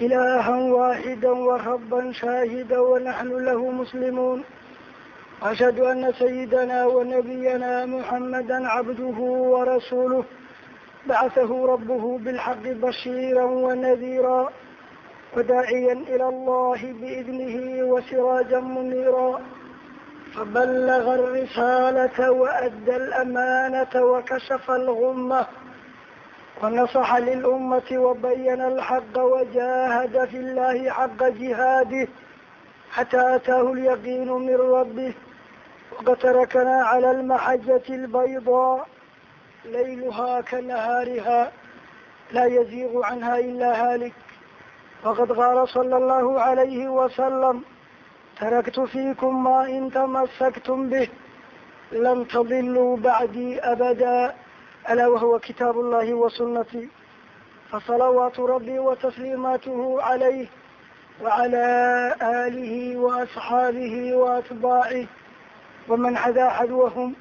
إلها واحدا وربا شاهدا ونحن له مسلمون أشهد أن سيدنا ونبينا محمدا عبده ورسوله بعثه ربه بالحق بشيرا ونذيرا وداعيا إلى الله بإذنه وسراجا منيرا فبلغ الرسالة وأدى الأمانة وكشف الغمة ونصح للأمة وبين الحق وجاهد في الله حق جهاده حتى أتاه اليقين من ربه وقد تركنا على المحجة البيضاء ليلها كنهارها لا يزيغ عنها إلا هالك وقد قال صلى الله عليه وسلم تركت فيكم ما إن تمسكتم به لن تضلوا بعدي أبدا ألا وهو كتاب الله وسنتي فصلوات ربي وتسليماته عليه وعلى آله وأصحابه وأتباعه ومن حذا حذوهم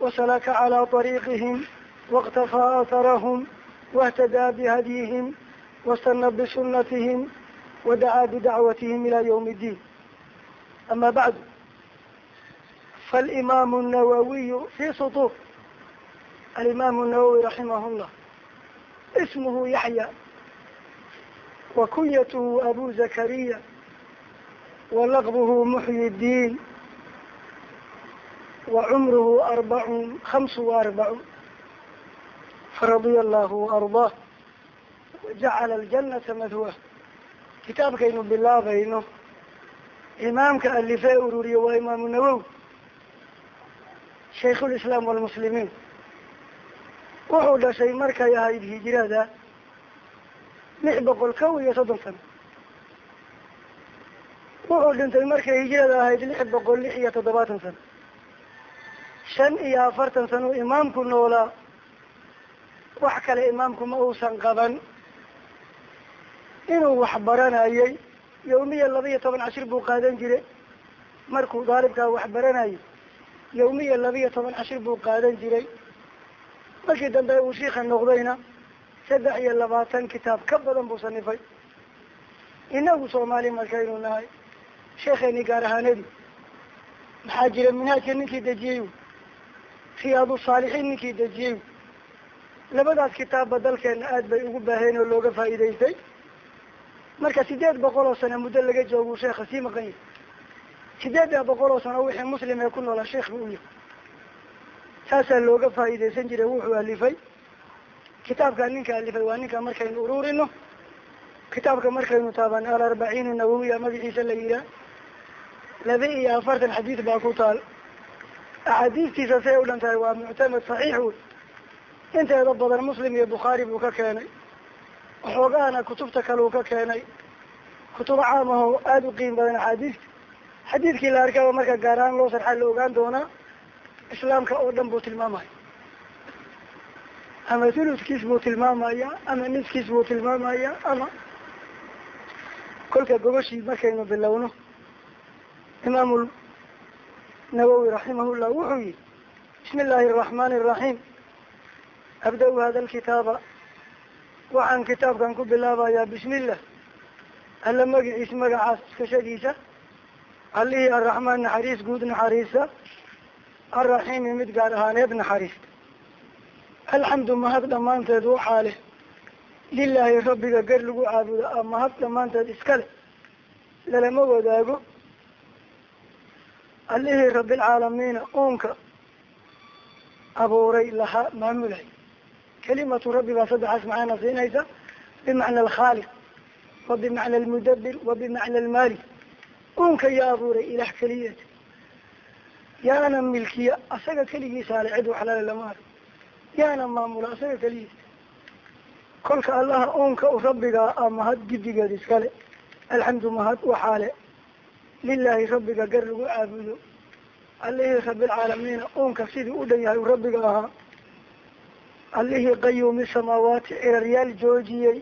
وسلك على طريقهم واقتفى أثرهم واهتدى بهديهم واستنى بسنتهم ودعا بدعوتهم إلى يوم الدين أما بعد فالإمام alimaam nawowi raximahullah ismuhu yaxya wa kunyatuhu abu zakariya. Wa laqbuhu muxyi diin wa cumruhu arbacun hamsu wa arbacuun faradia allahu ardah wajacala aljanata madwa kitaabkaynu bilaabayno imaamka alife ururiye waa imaamu nawowi shaykhulislaam walmuslimiin wuxuu dhashay markay ahayd hijirada lix boqol kow iyo soddon sano wuxuu dhintay markay hijirada ahayd lix boqol lix iyo toddobaatan sano shan iyo afartan sano imaamku noolaa wax kale imaamku ma uusan qaban. Inuu wax baranayay yawmiya laba iyo toban cashir buu qaadan jiray. Markuu daalibkaa wax baranayay yawmiya laba iyo toban cashir buu qaadan jiray markii dambe uu shiika noqdayna saddex iyo labaatan kitaab ka badan buu sanifay. Inagu soomaali markaynu nahay. Sheekheeni gaar ahaanadii maxaa jira minhaajka ninkii dejiyey? Riyaadu saalixiin ninkii dejiyey? Labadaas kitaabba dalkeena aad bay ugu baaheen oo looga faa'iidaystay. Marka sideed boqol oo sano muddo laga joogu sheekha sii maqan yahay sideedda boqol oo sano wixii muslim ee ku noolaa sheekh buu yahay saasaa looga faa'iidaysan jiray wuxuu alifay. Kitaabka ninka alifay waa ninka markaynu ururino kitaabka markaynu taaban alarbaciin nawawiya magaciisa la yihaah laba iyo afartan xadiis baa ku taal. Axaadiistiisa say u dhan tahay waa muctamad saxiix wey inteeda badan muslim iyo bukhaari buu ka keenay. Waxoogaana kutubta kale uu ka keenay. Kutubo caamaho aada u qiim badan axaadiista xadiidkii la arkaba marka gaar ahaan loo sarxa la ogaan doonaa islaamka oo dhan buu tilmaamaya ama thuluskiis buu tilmaamaya ama niskiis buu tilmaamaya ama kolka gobashii markaynu bilowno imaamu nawowi raximahullah wuxuu yihi bismi illaahi araxmaani araxiim abda-u hada alkitaaba waxaan kitaabkan ku bilaabayaa bismi illah alla magaciis magacaas iskashadiisa allihii arraxmaan naxariis guud naxariista arraxiimi mid gaar ahaaneed naxariista alxamdu mahad dhammaanteed waxaa leh lilaahi rabbiga gar lagu caabudo a mahad dhammaanteed iska leh lalama wadaago allihii rabbilcaalamiina uunka abuuray lahaa maamulay kalimatu rabbi baa saddexaas macana siinaysa bimacna alkhaaliq wa bimacna almudabir wa bimacna almaali uunka yaa abuuray ilaah keliyeed yaana milkiya asaga keligiisaale cid waxlale lama arg yaana maamula asaga keligiis kolka allaha uunka u rabbigaa a mahad gidigeed iskale alxamdu mahad waxaa le lilaahi rabbiga gar lagu caabudo allihii rabilcaalamiina uunka sidii u dhan yahay uu rabbiga ahaa allihii qayuumi samaawaati ciraryaal joojiyey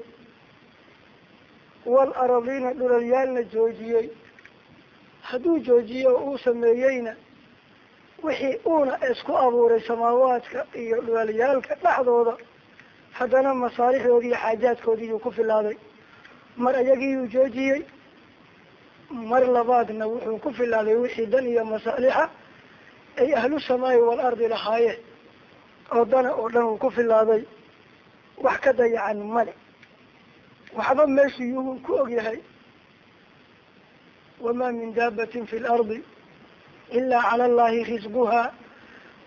wal dhulalyaalna joojiyey hadduu joojiyo oo uu sameeyeyna wixii uuna isku abuuray samaawaadka iyo dhulalyaalka dhexdooda haddana masaalixdoodii iyo xaajaadkoodiiyuu ku filaaday mar ayagiiyuu joojiyey mar labaadna wuxuu ku filaaday wixii dan iyo masaalixa ay ahlu samaa'i waalardi lahaayeen oo dana oo dhan uu ku filaaday wax ka dayacan male waxba meeshu yuhuu ku og yahay wamaa min daabatin fi lardi ilaa cala allahi risquhaa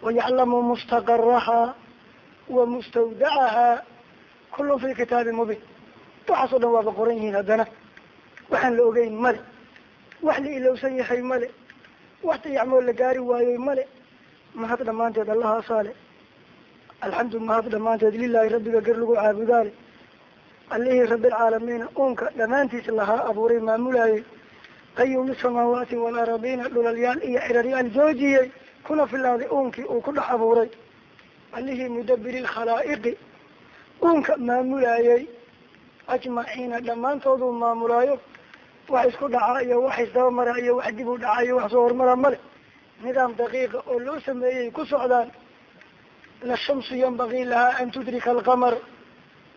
wayaclamu mustaqarahaa wa mustawdacahaa kullun fi kitaabi mubiin waxaas o dhan waaba qoran yihiin haddana waxaan la ogeyn male wax la ilowsan yahay male wax dayacmoo la gaari waayey male mahad dhammaanteed allahaasaa le alxamdu mahad dhammaanteed lilaahi rabbiga gar lagu caabudaale allihii rabilcaalamiina uunka dhammaantiis lahaa abuuray maamulaayey qayuumi samaawaati waalaradiina dhulalyaal iyo ciraryaal joojiyey kuna filaaday uunkii uu ku dhex abuuray. Allihii mudabiri lkhalaa'iqi uunka maamulaayey ajmaciina dhammaantooduu maamulaayo wax isku dhaca iyo wax isdabamara iyo wax dib u dhaca iyo wax soo hormara male. Nidaam daqiiqa oo loo sameeyey ku socdaan la shamsu yanbagii lahaa an tudrika alqamar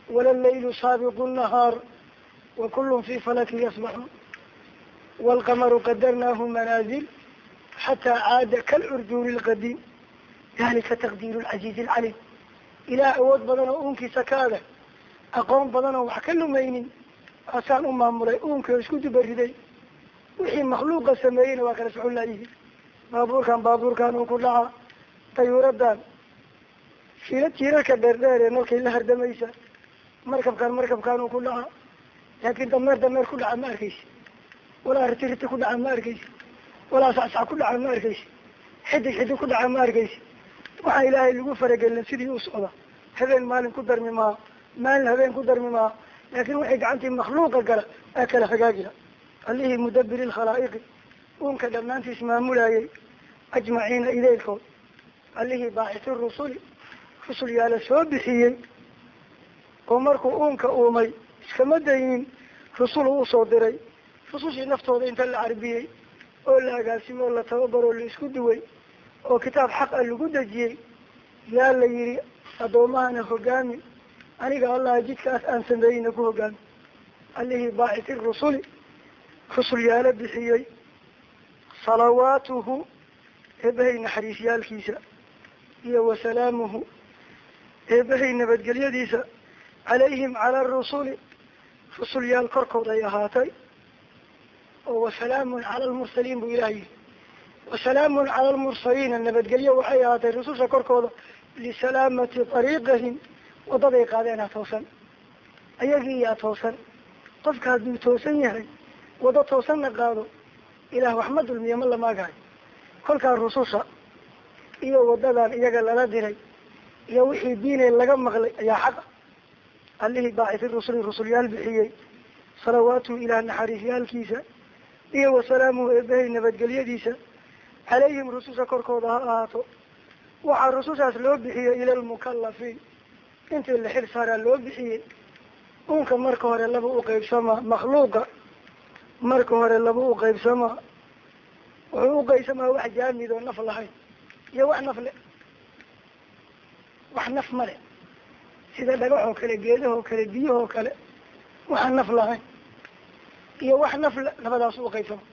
wala llaylu saabiqu nnahaar wa kullun fi falakin yasbaxuun kalcurjuuri lqadiim dalika taqdiiru lcaziizi alcaliim ilaah awood badan oo uunkiisa ka adag aqoon badan oo wax ka lumaynin asaan u maamulay uunkii isku dubariday wixii makhluuqa sameeyeyna waa kala socon laayihiin baabuurkan baabuurkan uu ku dhaca dayuuradan shila jiirarka dheerdheer ee nalkay la hardamaysa markabkan markabkan uu ku dhaca laakiin dameer dameer ku dhaca ma arkaysi walaa riti riti ku dhaca ma arkaysi. Walaa sacsac ku dhaca ma arkaysi. Xidig xidig ku dhaca ma arkaysi. Waxaa ilaahay lagu faragelin sidii u socda. Habeen maalin ku darmi maha maalin habeen ku darmi maha laakin waxay gacantii makhluuqa gala aa kala hagaajila allihii mudabiri lkhalaa'iqi uunka dhammaantiis maamulayay ajmaciina ideylkood allihii baaxisi rusuli rusul yaalla soo bixiyey. Oo markuu uunka uumay iskama daynin rusul uu u soo diray rusushii naftooda inta la carbiyey oo la agaasimo oo la tababaroo la isku duway oo kitaab xaq a lagu dejiyey yaa la yihi addoomahana hogaami aniga allaha jidkaas aan sameeyeyna ku hogaami. Allihii baaxisi rusuli rusul yaalla bixiyey salawaatuhu eebahay naxariisyaalkiisa iyo wasalaamuhu eebahay nabadgelyadiisa calayhim cala arusuli rusul yaal korkood ay ahaatay oo wasalaamun cala almursaliin buu ilaah yihi wasalaamun cala almursaliina nabadgelyo waxay ahaatay rususha korkooda lisalaamati ariiqihim wadaday qaadeenaa toosan. Ayagii yaa toosan. Qofka hadduu toosan yahay wado toosanna qaado ilaah wax ma dulmiyo ma lamaagayo kolkaa rususha iyo wadadan iyaga lala diray iyo wixii diinay laga maqlay ayaa xaqa. Allihii baacisi rusuli rusulyaal bixiyey. Salawaatuhu ilaah naxariisyaalkiisa iyo wasalaamuhu eebahay nabadgelyadiisa calayhim rususha korkooda ha ahaato. Waxaa rusushaas loo bixiyey ila lmukalafiin intii la xil saaraa loo bixiyey uunka marka hore laba u qeybsamaa makhluuqa. Marka hore laba u qeybsamaa wuxuu uqeybsamaa wax jaamid oo naf lahayn iyo wax naf le. Wax naf ma le. Sida dhagax oo kale geedahoo kale biyahoo kale waxaan naf lahayn iyo wax naf labadaas u qeybsama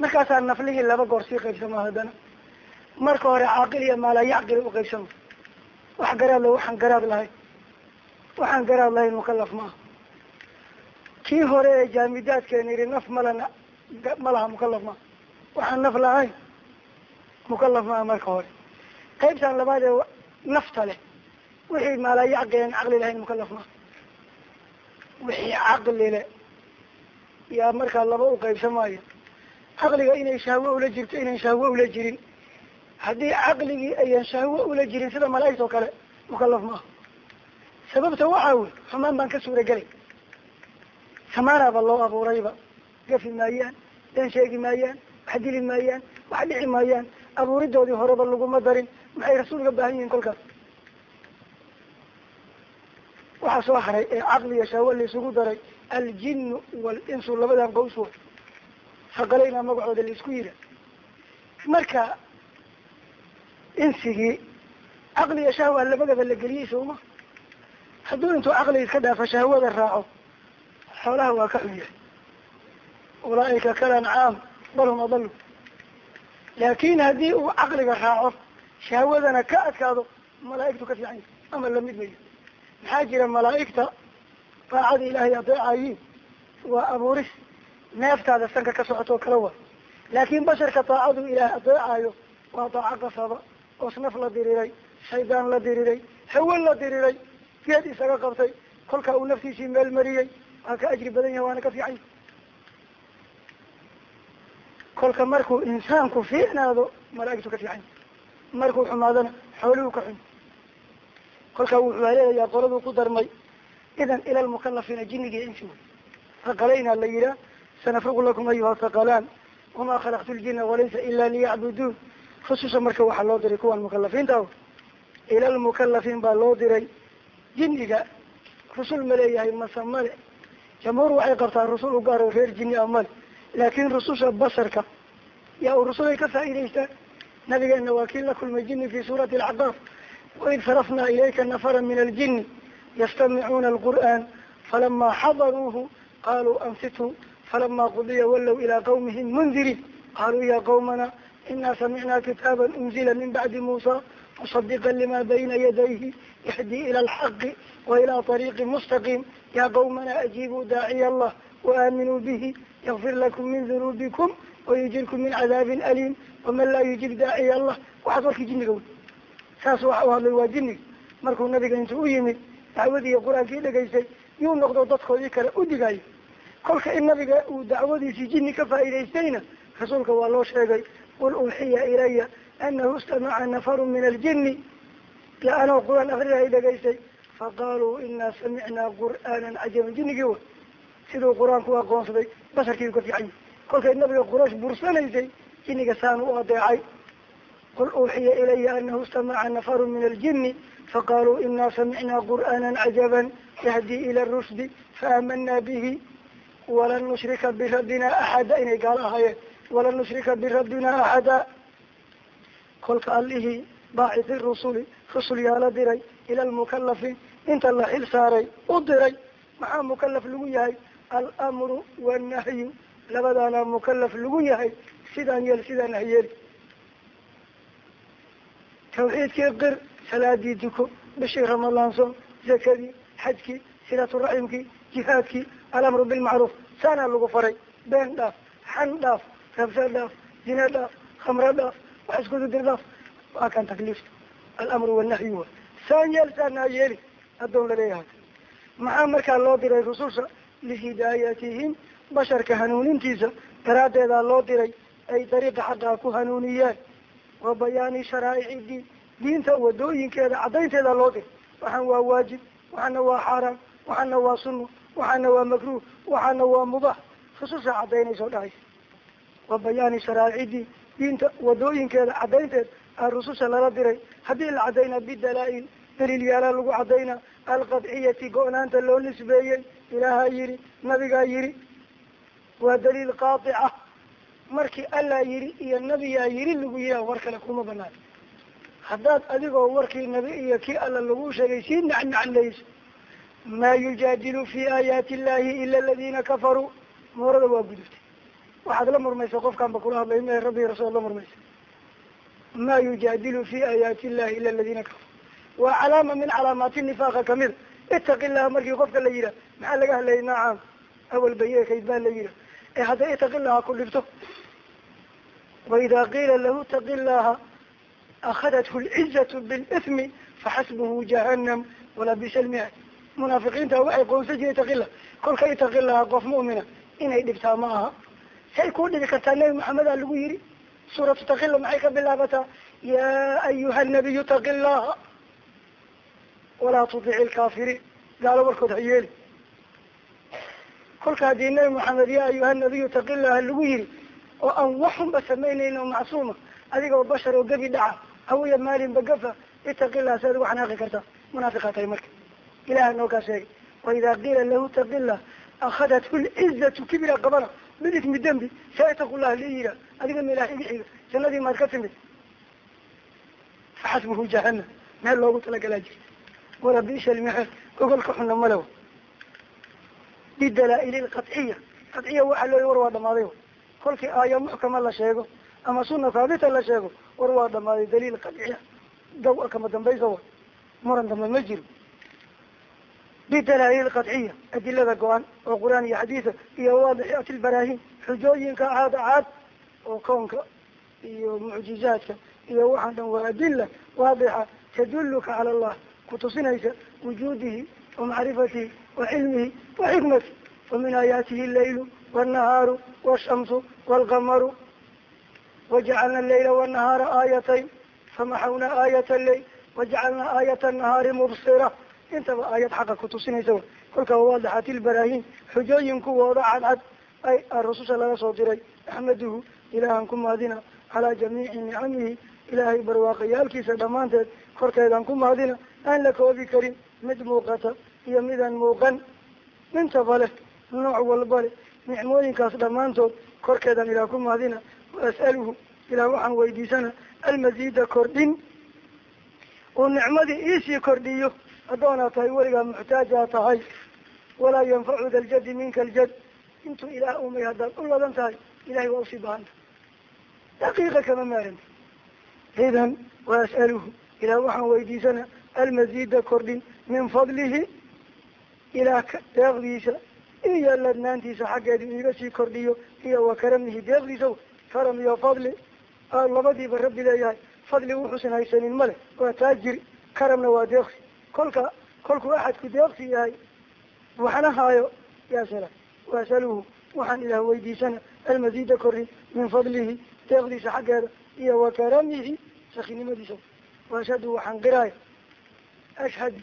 markaasaa naflihii laba goor sii qaybsamaa haddana. Marka hore caaqil iyo maala yacqil uqeybsama wax garaad la waxaan garaad lahayn waxaan garaad lahayn mukalaf maaha kii hore ee jaamidaadkeena yihi naf malana ma laha mukalaf maaha waxaan naf lahayn mukalaf maaha marka hore. Qaybtan labaad ee nafta leh wixii maala yacqilan caqli lahayn mukalaf maaha wixii caqli le yaa markaa laba u qaybsamaayo caqliga inay shahwo ula jirto inayn shahwo ula jirin. Haddii caqligii ayan shahwo ula jirin sida malaaigt oo kale mukalaf maaha sababta waxaa wey xumaan baan ka suura gelay samaanaaba loo abuurayba gafi maayaan been sheegi maayaan wax dili maayaan wax dhici maayaan. Abuuridoodii horeba laguma darin. Maxay rasuulka baahan yihiin kolkaas? Waxaa soo haray ee caqliga shaawa laisugu daray aljinu walinsu labadan qaws wa faqalaynaa magacooda la isku yira. Marka insigii caqliga shahwa labadaba la geliyey sooma hadduu intuu caqliga iska dhaafa shahwada raaco xoolaha waa ka xun yahay ulaaika kalancaam bal hum adalu laakin haddii uu caqliga raaco shahwadana ka adkaado malaa'igtu ka fiican ama la mid mayo. Maxaa jira malaa'igta daacada ilaahay adeecayiin waa abuuris neeftaada sanka ka socotoo kala wa. Laakin basharka daacadu ilaah adeecayo waa daaco qasaba. Osnaf la diriray shaydaan la diriray hawe la diriray geed isaga qabtay kolkaa uu naftiisii meel mariyey waa ka ajri badan yahay waana ka fiican kolka markuu insaanku fiicnaado malaa'igtu ka fiican markuu xumaadana xooluhu ka xun. Kolkaa wuxuu haleelayaa qoladuu ku darmay idan ila lmukalafiina jinniga insi haqalaynaa la yihaa sanafruqu lakum ayuha haqalaan wamaa khalaqtu ljina walaysa ila liyacbuduun rususha marka waxaa loo diray kuwan mukalafiinta o ila lmukalafiin baa loo diray jinniga rusul ma leeyahay mase male jamhuur waxay qabtaa rusul u gaaro reer jinni a male laakin rususha basharka yaa u rusulay ka faa'idaystaan nabigeena waa kii la kulmay jini fi suurati alcaqaaf waid sarafnaa ilayka nafara min aljini yastamicuuna alqur'an falama xadaruuhu qaluu ansithu falama qudiya wallow ilaa qawmihim mundiriin qaluu ya qawmana ina samicna kitaaba unzila min bacdi muusa musadiqa lima bayna yadayhi yahdi ila alxaqi wa ila طariiqi mustaqim ya qawmana ajiibuu daaciya allah waaminuu bihi yakfir lakum min dunuubikum wayujirkum min cadaabin aliim waman laa yujib daaciya allah waxaas warkii jinniga wey saas waxa u hadlay waa jinniga markuu nabiga intuu u yimid dacwadii iyo qur'aankii dhegaystay yuu noqdo dadkoodii kale u digayo kolka in nabiga uu dacwadiisii jinni ka faa'idaystayna rasuulka waa loo sheegay qul uuxiya ilaya anahu istamaca nafaru min aljini ya anoo qur'aan akriyahay dhegaystay faqaaluu inaa samicnaa qur'aanan cajaban. Jinnigii wa siduu qur'aanku aqoonsaday basharkii u ka fiican yahy kolkay nabiga quraysh bursanaysay jinniga saanu u adeecay qul uuxiya ilaya anahu istamaca nafaru min aljini faqaaluu inaa samicnaa qur'aanan cajaban yahdi ila rushdi faaamanaa bihi walan nushrika birabbina axada inay gaalo ahaayeen walan nushrika birabbina axada kolka allihii baacisi rusuli rusul yaalla diray ila lmukalafiin inta la xil saaray u diray maxaa mukalaf lagu yahay almru wannahyu labadaana mukalaf lagu yahay sidaan yeel sidaan hayeeli tawxiidkii qir salaadii duko bishii ramadaan soom zakadii xajkii silatu raximkii jihaadkii alamru bilmacruuf saanaa lagu faray been dhaaf xan dhaaf rabsha dhaaf zina dhaaf khamro dhaaf wax iskududir dhaaf waa kan takliifta alamru wanahyu wa saan yeel saan ha yeeli addoon la leeyahay maxaa markaa loo diray rususha lihidaayatihim basharka hanuunintiisa daraaddeedaa loo diray ay dariiqa xaqaa ku hanuuniyeen wa bayaani sharaa'ici diin diinta wadooyinkeeda caddaynteeda loo diray waxaan waa waajib waxaana waa xaaraam waxaana waa sunno waxaana waa makruh waxaana waa mubax rususha caddaynayso dhahaysa wa bayaani sharaa'ici diin. Diinta wadooyinkeeda caddaynteed aa rususha lala diray. Haddii la caddaynaa bidalaa-il daliil yaalaa lagu caddaynaa alqadciyati go-naanta loo nisbeeyey ilaahaa yidhi nabigaa yidhi waa daliil qaatica markii allaa yidhi iyo nabigaa yidhi lagu yihaa war kale kuma banaan haddaad adigoo warkii nabi iyo kii alla lagu sheegay sii nacnaclayso maa yujaadilu fi aayaati illahi ila aladiina kafaruu moorada waa gudubtay. Waxaad la murmaysa qofkaan ba kula hadlay ma rabbi rasul la murmaysa ma yujaadilu fi aayaati illahi ila aladiina kafaruu waa calaama min calaamaati nifaaqa kamida itaqi llaha markii qofka la yidhah maxaa laga hadlayay? Nacam awal bayeekayd baa la yidhah ee hadday itaqi llaha ku dhibto. Waida qiila lahu itaqi llaha akhadathu lcizatu bilismi faxasbuhu jahannam walabisa lmiha munaafiqiinta waxay qoonsan jiray itaqila kolka itaqi laha qof mu'mina inay dhibtaa ma aha say kuu dhibi kartaa nebi maxamedaa lagu yidhi suuratu taqila maxay ka bilaabataa ya ayuha nabiyu itaqi llaha walaa tudici ilkaafiriin gaalo warkood ha yeeli kolka haddii nebi maxamed ya ayuha nabiyu itaqi llaha lagu hawiya maalinba gafa itaqillah si ad ugu xanaaqi kartaa munaafiqaa tahay marka ilaha noo kaa sheegay waidaa qiila lahu taqillah akhadathu lcizatu kibira qabana bidismi dembi saitaqullah li yira adiga ma ilaah iga xiga jannadii maad ka timid faxasbuhu jahanam meel loogu talagalaa jirta wala bisha lmixer gogolka xuna malewa bidalaa-ili lqadciya qadciya waxaa looyi war waa dhamaaday kolkii aaya muxkama la sheego ama suna haabita la sheego war waa dhamaaday daliil qadciya daw kama dambaysa wa muran dambe ma jiro. Bidalaa-il qadciya adilada go-an oo qur'aan iyo xadiida iyo waadixaat lbaraahin xujooyinka caad caad oo kownka iyo mucjizaadka iyo waxaan dhan waa adila waadixa taduluka cala allah kutusinaysa wujuudihi wa macrifatihi wa cilmihi wa min aayaatihi allaylu wannahaaru washamsu walqamaru wajacalna allayla wanahaara aayatayn famaxawna aayat alleyl wajacalna aayat annahaari mubsira intaba aayad xaqa kutusinaysa kolka waadixaat ilbaraahin xujooyin kuwooda cadcad ay rususha laga soo diray axmaduhu ilaahan ku maadina calaa jamiici nicamihi ilaahay barwaaqayaalkiisa dhammaanteed korkeedaan ku maadina aan la koobi karin mid muuqata iyo midaan muuqan intaba leh nooc walba leh nicmooyinkaas dhammaantood korkeedaan ilaah ku maadina waas'aluhu ilaah waxaan weydiisana almasiida kordhin uu nicmadii iisii kordhiyo haddoonaa tahay weligaa muxtaajaa tahay walaa yanfacu da ljadi minka aljad intuu ilaah umay haddaad u ladan tahay ilahay waa u sii baahanta daqiiqa kama maaranta idan waas'aluhu ilaah waxaan weydiisana almasiida kordhin min fadlihi ilaah deeqdiisa iyo ladnaantiisa xaggeedu iiga sii kordhiyo iyo wa karamihi karam iyo fadli labadiiba rabbi leeyahay fadli wuxuusan haysanin male waa taajir karamna waa deeqsi. Kolka kolkuu axadku deeqsi yahay waxna haayo yaa salam waasaluhu waxaan ilaah weydiisana almasiida kordhin min fadlihi deeqdiisa xaggeeda iyo wa karamihi sakinimadiisa. Waashhadu waxaan qiraaya ashhadu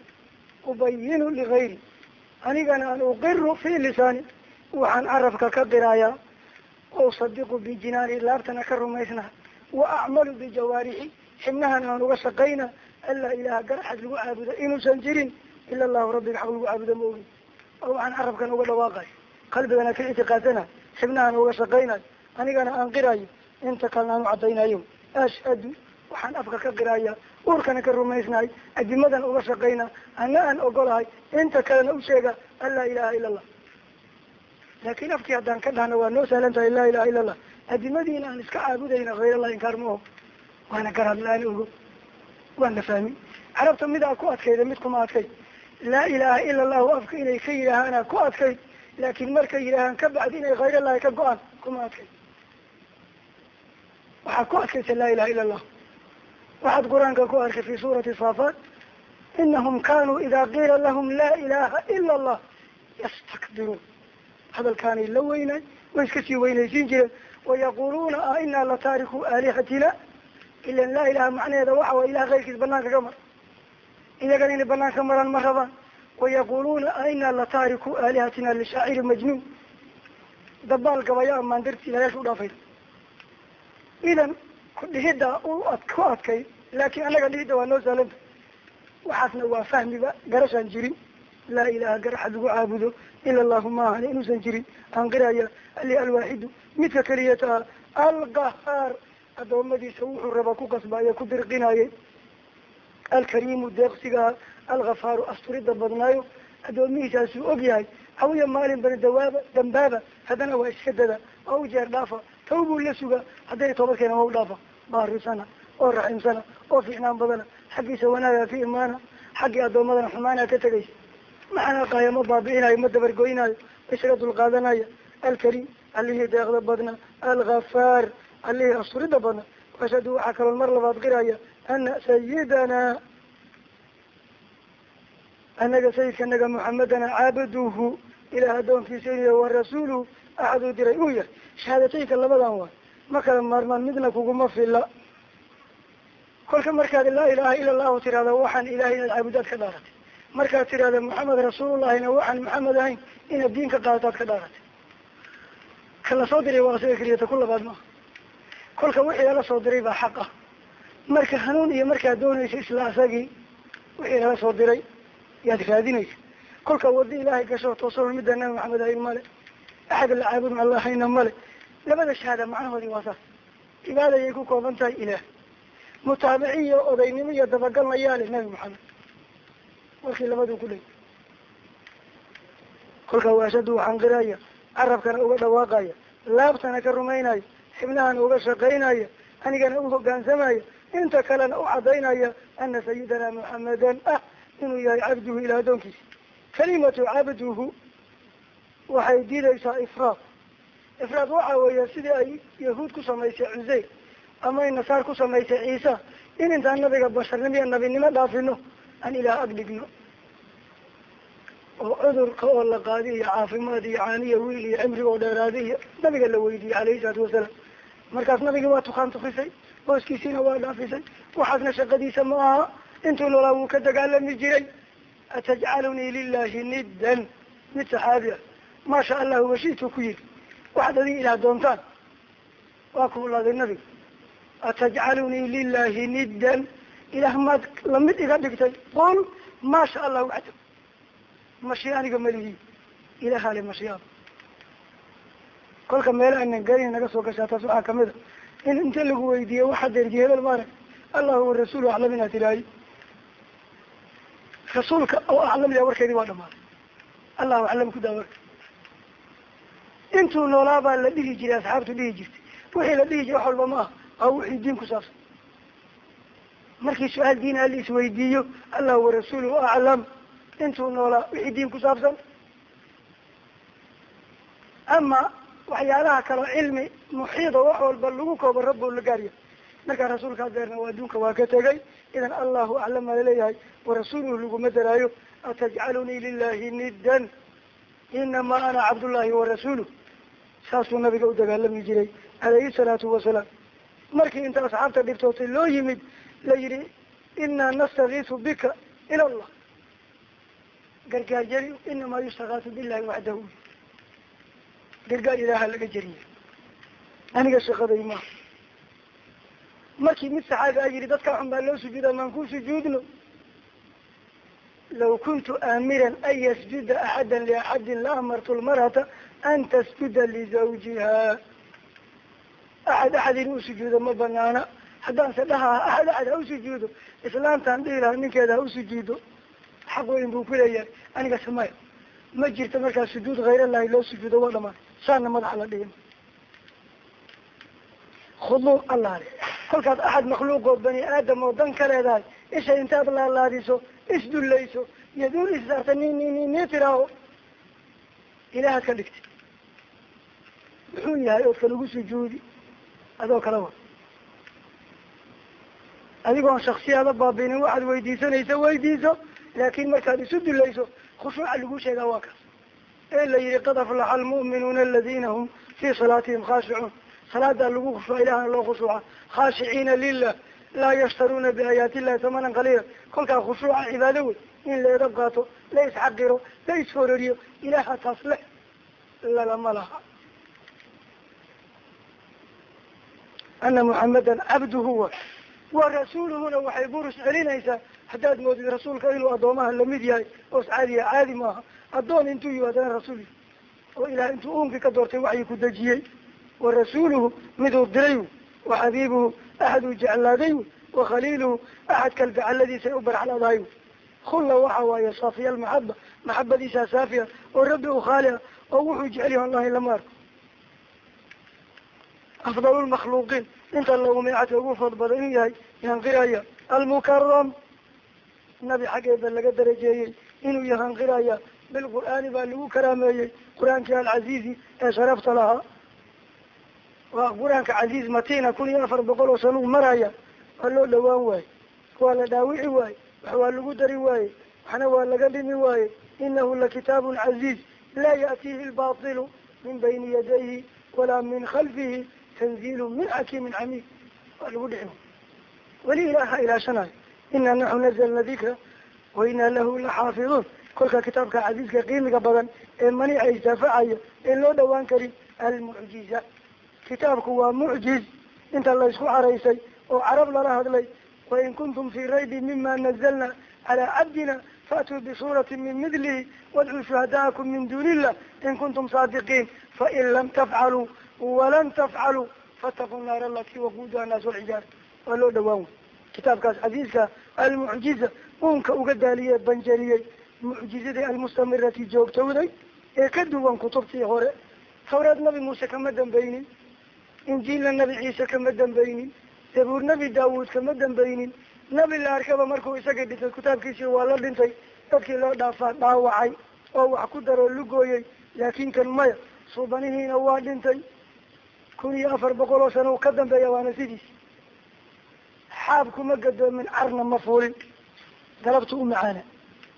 ubayinu ligayri anigana aan uqiru fi lisaani waxaan carabka ka qiraayaa usadiqu bijinaani laabtana ka rumaysnaha wa acmalu bijawaarixi xibnahan aan uga shaqayna anlaa ilaha garaxad lagu caabudo inuusan jirin ila allahu rabbiga xaq lagu caabudo ma ogin oo waxaan carabkan uga dhawaaqayo qalbigana ka ictiqaadsanayo xibnahan uga shaqaynayo anigana aan qirayo inta kalena aan u caddaynayo ashhadu waxaan afka ka qiraaya uurkana ka rumaysnahay adimadan uga shaqayna ana aan ogolahay inta kalena u sheega an laa ilaha ila allah laakin afkii haddaan ka dhahna waa noo sahlan tahay laa ilaha ila allah adimadiina aan iska caabudayna hayr allah inkaar ma oho waana garaad la'aan ogo waan la fahmin carabta midaa ku adkayda mid kuma adkay laa ilaha ila allahu afka inay ka yidhaahaana ku adkayd laakin markay yidhaahaan ka bacdi inay hayr allahi ka go'aan kuma adkay waxaa ku adkaysa laa ilaha ila allah waxaad qur'aanka ku arkay fi suurati saafaat inahum kanuu ida qiila lahum laa ilaha ila allah yastakbiruun hadalkaanay la weynay way iska sii weynaysiin jireen wayaquluuna a inaa lataariku aalihatina ilan laa ilaha macnaheeda waxa way ilah kayrkiis banaanka ka mar. Iyagana inay banaanka maraan ma rabaan. Wayaquluuna a inaa lataariku aalihatina lishaaciri majnuun. Dabaal gabayo amaan dartii ilayaasha u dhaafay. Idan kudhihidda u ku adkay laakin annaga dhihidda waa noo saalanta waxaasna waa fahmiba garashaan jirin laa ilaha garaxad lagu caabudo ila allahu maahan inuusan jirin. Aan qiraya ali alwaaxidu midka keliyata alqahaar. Adoomadiisa wuxuu raba ku qasbaayo ku dirqinayay alkariimu deeqsigaha alghafaaru asturida badnaayo. Addoomihiisaasuu og yahay. Hawiya maalin bani dawaaba dambaaba haddana waa iska dada waa u jeer dhaafa. Taw buu la sugaa. Hadday toobad keena waa u dhaafa. Baarisana oo raximsana oo fiicnaan badana. Xaggiisa wanaaga ka imaana. Xaggii addoomadana xumaana ka tegaysa maxana qaaya ma baabi'inayo ma dabargoynayo isaga dulqaadanaya alkariim allihii deeqda badna alghafaar allihii asturida badna ashhadu waxaa kaloon mar labaad qiraya ana sayidana anaga sayidka naga muxamedana caabuduhu ilaah addoonkiisa iniyo wa rasuuluhu axaduu diray uu yahay shahaadateynka labadan waay ma kala maarmaan midna kuguma fila kolka markaad laa ilaha ila allahu tirahda waxaan ilahay inaad caabudaad ka dhaaratay markaad tirahda maxamed rasuulullahina waxaan maxamed ahayn inaad diin ka qaadataad ka dhaaratay. Ka la soo diray waa isaga keliyata ku labaad maaha kolka wixii lala soo diray baa xaq ah marka hanuun iyo markaad doonaysa isla asagii wixii lala soo diray yaad raadinaysa. Kolka wadi ilaahay gasho toosan midda nabi maxamed ahayn male axad la caabudun alla male. Labada shahaada macnahoodii waa saas. Cibaada ayay ku kooban tahay ilaah. Mutaabiciin iyo odaynimo iyo dabagalna yaa leh nabi maxamed warkii labaduu ku dhey kolkaa waashadu waxaan carabkana uga dhawaaqaya laabtana ka rumaynaya xibnahana uga shaqaynaya anigana u hogaansamaya inta kalena u cadaynaya ana sayidana muxamedan ah inuu yahay cabduhu ila addoonkiisa. Kalimatu cabduhu waxay diidaysaa ifraad. Ifraad waxa weeye sidii ay yahuud ku samaysay cuseyr ama ay nasaar ku samaysay ciisa in intaan nabiga basharnimo iyo nabinimo dhaafino aan ilaah ag dhigno oo cudurka oo la qaadi iyo caafimaad iyo caaniya wiil iyo cimriga oo dheeraada iyo nabiga la weydiiyey calayhi salaatu wasalaam. Markaas nabigi waa tukaan tufisay booskiisiina waa dhaafisay waxaasna shaqadiisa ma aha intuu noolaa wuu ka dagaalami jiray atajcalunii lilahi niddan mid saxaabi ah. Maasha allahu washiituu ku yidhi waxaad adiga ilaah doontaan. Waa kuulaaday nabiga atajcalunii lilahi niddan ilaah la mid iga dhigtay qul maasha allahu waxda mashi aniga malihi ilaah ale mashiyaada kolka meel aanan garin naga soo gashaa taas waxaa ka mid a in inta lagu weydiiye waxa deerji hebel maarag allahu wa rasuulu aclam inaad tilaayi rasuulka oo aclam yaa warkeedii waa dhamaaday allahu aclam ku daa warka. Intuu noolaabaa la dhihi jiray asxaabtu dhihi jirtay. Wixii la dhihi jiray wax walba ma ah waa wixii diin ku saabsan markii su'aal diin a la isweydiiyo allahu wa rasuuluhu aclam intuu noolaa wixii diin ku saabsan. Ama waxyaalaha kaloo cilmi muxiido wax walba lagu koobo rabbo la gaarya markaa rasuulka adeerna waa adduunka waa ka tegay. Idan allahu aclam aa la leeyahay warasuuluhu laguma daraayo. Atajcalunii lilahi niddan. Inamaa ana cabdullahi warasuuluh saasuu nabiga u dagaalami jiray calayhi salaatu wasalaam markii inta asxaabta dhibtootay loo yimid la yihi inaa nastakiisu bika ila allah. Gargaar jari inamaa yustakaasu billahi waxdahu gargaar ilaaha laga jariya aniga shaqaday maaha markii mid saxaabi a yihi dadkaa xun baa loo sujuuda maan ku sujuudno? Law kuntu aamiran an yasjuda axada liaxadin la amartu lmar'ata an tasjuda lizawjiha axad axad in sujuudo ma banaana haddaanse dhahaa axad axad ha u sujuudo islaantaan dhihi lahaa ninkeeda ha u sujuudo xaq weyn buu ku leeyahay aniga samaya ma jirto markaa sujuud hayr allahi loo sujuudo waa dhamaan. Saana madaxa la dhigin khuduuc allah le kolkaad axad makhluuqoo bani aadam oo dan ka leedahay isha intaad laalaadiso isdullayso iyo duul issaarta ni ni ni nii tiraaho ilaahaad ka dhigtay. Muxuu yahay ood kalagu sujuudi adoo kala wa adigoon shaksiyaada baabinin waxaad weydiisanaysa weydiiso laakin markaad isu dulayso khushuuca lagu sheegaa waa kaas ee la yihi qad aflaxa almu'minuuna aladina hum fii salaatihim khaashicuun. Salaadaa lagu khushuuca ilahana loo khushuuca. Khaashiciina lilah laa yashtaruuna biaayaati illahi tamanan qaliila kolkaa khushuuca cibaado wey in la edab qaato la isxaqiro la isfororiyo ilaaha taas leh lalama laha. Ana muxamadan cabduhu wa rasuuluhuna waxay burus celinaysaa haddaad moodid rasuulka inuu addoomaha la mid yahay oos caadiya caadi maaha. Addoon intuu yihi haddana rasuul oo ilaah intuu uunkii ka doortay waxyi ku dejiyey. Wa rasuuluhu miduu diray wa xabiibuhu axad uu jeclaaday wa khaliiluhu axad kalgacaladiisay u barxladahay kulla waxa waaye saafiya almaxaba maxabadiisaa saafiya oo rabbi u khaali ah oo wuxuu jecel yahay lama arko afdal lmakhluuqiin inta lagumeecadka ugu fad badan inuu yahay yanqiraya almukaram nabi xaggeeda laga darajeeyey inuu yahanqiraya bilqur'aani baa lagu karaameeyey qur'aankii alcaziizi ee sharafta lahaa waa qur'aanka casiiz matina kun iyo afar boqol oo sanuu maraya waa loo dhawaan waaye waa la dhaawici waaye wax waa lagu dari waaye waxna waa laga dhimi waaye inahu lakitaabun caziiz laa ya'tiihi lbaطilu min bayni yadayhi walaa min khalfihi tanziilu min xakiimin xamiid waa lagu dhicin weli ilaaha ilaashanayo ina naxnu nazalna dikra wa inaa lahu laxaafiduun kolka kitaabka casiiska qiimiga badan ee maniica isdaafacayo ee loo dhawaan karin almucjiza kitaabku waa mucjiz inta laysku caraysay oo carab lala hadlay wain kuntum fii raybi mima nazalna calaa cabdina faatuu bisuurati min midlihi wadcuu shuhadaakum min duuni illah in kuntum saadiqiin fain lam tafcaluu walan tafcaluu fataquu naar alati waquuduha annaas walxijaara waa loo dhawaan kitaabkaas xadiiska almucjiza uunka uga daaliyey banjariyey mucjizadii almustamirati joogtowday ee ka duwan kutubtii hore tawreed nabi muuse kama dambaynin injiilna nabi ciise kama dambaynin zabuur nabi daawuud kama dambaynin nabi la arkaba markuu isaga dhintay kitaabkiisii waa la dhintay dadkii loo dhaafaa dhaawacay oo wax ku daroo lugooyey laakin kan maya suubanihiina waa dhintay kun iyo afar boqol oo sano ka dambeeya waana sidiis xaab kuma gadoomin carna ma fuulin. Galabta u macaana.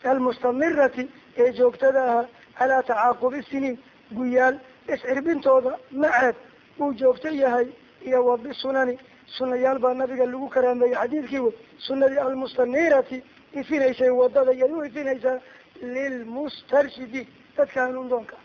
Almustamirati ee joogtada ahaa calaa tacaaqubi siniin. Guyaal iscirbintooda maceed uu joogto yahay iyo wa bisunani. Sunayaal baa nabiga lagu karaameeyey xadiidkii wey sunadii almustanirati ifinaysay waddada iyay u ifinaysaa lilmustarshidi. Dadka hanuun doonka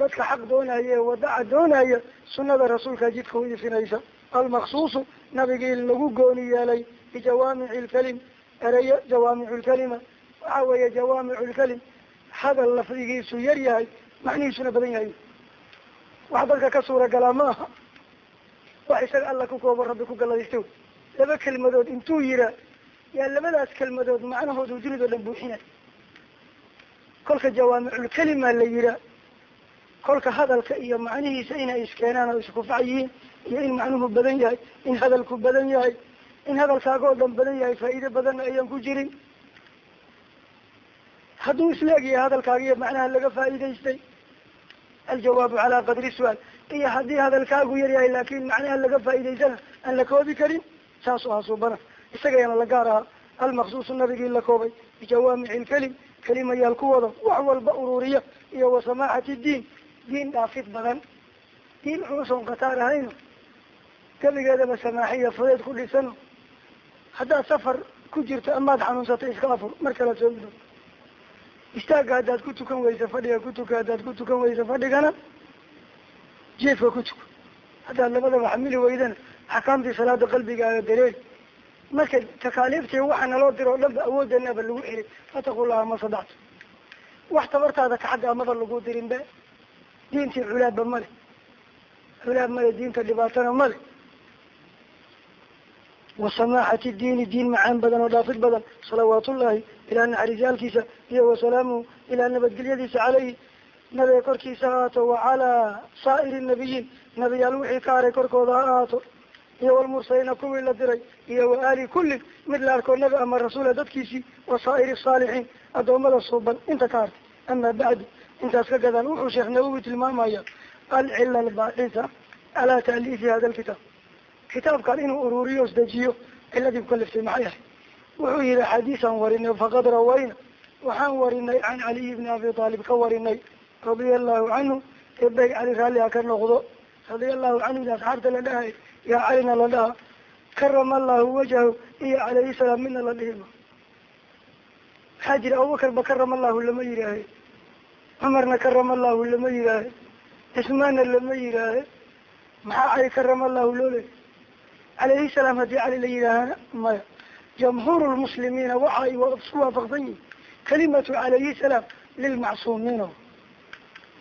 dadka xaq doonaya ee wadaca doonaya sunada rasuulka jidka u ifinaysa. Almaksuusu nabigii lagu gooni yeelay bijawaamici lkalim ereyo jawaamicu lkalima waxa weeye jawaamicu lkalim hadal lafdigiisu yar yahay macnihiisuna badan yahay. Wax dadka ka suuragalaa ma aha wax isaga alla ku koobo rabbi ku galadaysta laba kelmadood intuu yiraa yaa labadaas kelmadood macnahoodu dunida dhan buuxinay. Kolka jawaamiculkalima la yiraa kolka hadalka iyo macnihiisa inay iskeenaan oo iskufac yihiin iyo in macnuhu badan yahay in hadalku badan yahay in hadalkaaga oo dhan badan yahay faa'iide badanna ayan ku jirin. Hadduu isleegyahay hadalkaaga iyo macnaha laga faa'iidaystay aljawaabu calaa qadri su'aal. Iyo haddii hadalkaagu yar yahay laakin macnaha laga faa'iidaysana aan la koobi karin saasu ahaa suubana isagayana la gaar ahaa. Almaqsuusu nabigii la koobay bijawaamici lkelim kelimayaal ku wada wax walba ururiya iyo wa samaaxati diin diin dhaafid badan diin culuson khataar ahayno gebigeedaba samaaxiya fudeed ku dhisano haddaad safar ku jirto amaad xanuunsatay iska afur mar kala soo gudo istaaga haddaad ku tukan weysa fadhiga ku tuka haddaad ku tukan weysa fadhigana jeefka ku tuko haddaad labadaba xamili weydana axkaamtii salaada qalbigaaga dareeri marka takaaliiftii waxa naloo diro o dhan ba awoodeenaba lagu xiri fataqullaha ma sadactu wax tabartaada kacagga amaba lagu dirin be diintii culaabba male culaab male diinta dhibaatana male wasamaaxati diini diin macaan badan oo dhaafid badan salawaatullahi ilaa naxariisyaalkiisa iyo wasalaamuhu ilaa nabadgelyadiisa caleyhi nabiga korkiisa ha ahaato wacalaa saa'iri nabiyiin nabiyaal wixii ka haray korkooda ha ahaato. Iyo walmursaliina kuwii la diray iyo wa aali kulli. Mid la arkoo nabi ama rasuula dadkiisii wa saa'iri saalixiin addoommada suuban inta ka hartay. Ama bacdu intaas ka gadaan wuxuu sheekh nawowi tilmaamaya alcila albaaxisa calaa taaliifi hada alkitaab. Kitaabkan inuu ururiyo isdejiyo ciladii kukaliftay maxay ahay wuxuu yihi xadiisaan warinay faqad rawayna waxaan warinay can caliy bni abi aalib ka warinay radia allahu canhu ebey cali raalli ha ka noqdo. Radia allahu canhu asxaabta la dhahay yaa calina la dhaha karama allahu wajahu iyo calayhi salaam midna la dhihima maxaa jira abubakar ba karama allahu lama yihaahe cumarna karama allahu lama yihaahe cismaanna lama yihaahe maxaa cali karama allahu loo leeyay calayhi salaam haddii cali la yidhaahana maya jamhuur lmuslimiina waxa ay isku waafaqsan yihiin kalimatu calayhi salaam lilmacsuumiina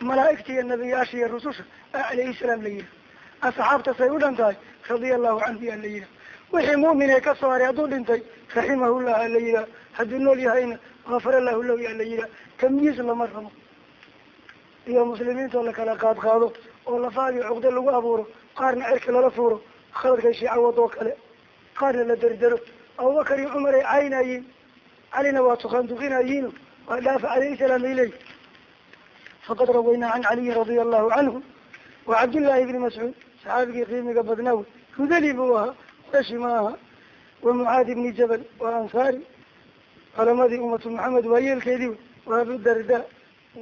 malaaigta iyo nabiyaasha iyo rususha a calayhi salaam la yihaha asxaabta say u dhan tahay radia allahu canhu yaa la yihaha wixii mu'minee ka soo haray hadduu dhintay raximahullah aa la yihaha hadduu nool yahayna gafara lahu lahu yaa la yihaha tamyiis lama rabo iyo muslimiintoo lakala qaad qaado oo lafaadii cuqdo lagu abuuro qaarna cirka lala fuuro khaladkay shiica wad oo kale. Qaarna la derdero abubakar iyo cumar ay caynayiin calina waa tukanduqinayiino waa dhaafa calayhi salaam ay leeyihiin faqad rawaynaa can caliyin radia allahu canhu wa cabdillahi bni mascuud saxaabigii qiimiga badnaawe. Hudali buu ahaa qurashi ma aha. Wa mucaadi bni jabal waa ansaari. Culamadii ummatu maxamed waa yeelkeedii wa abu darda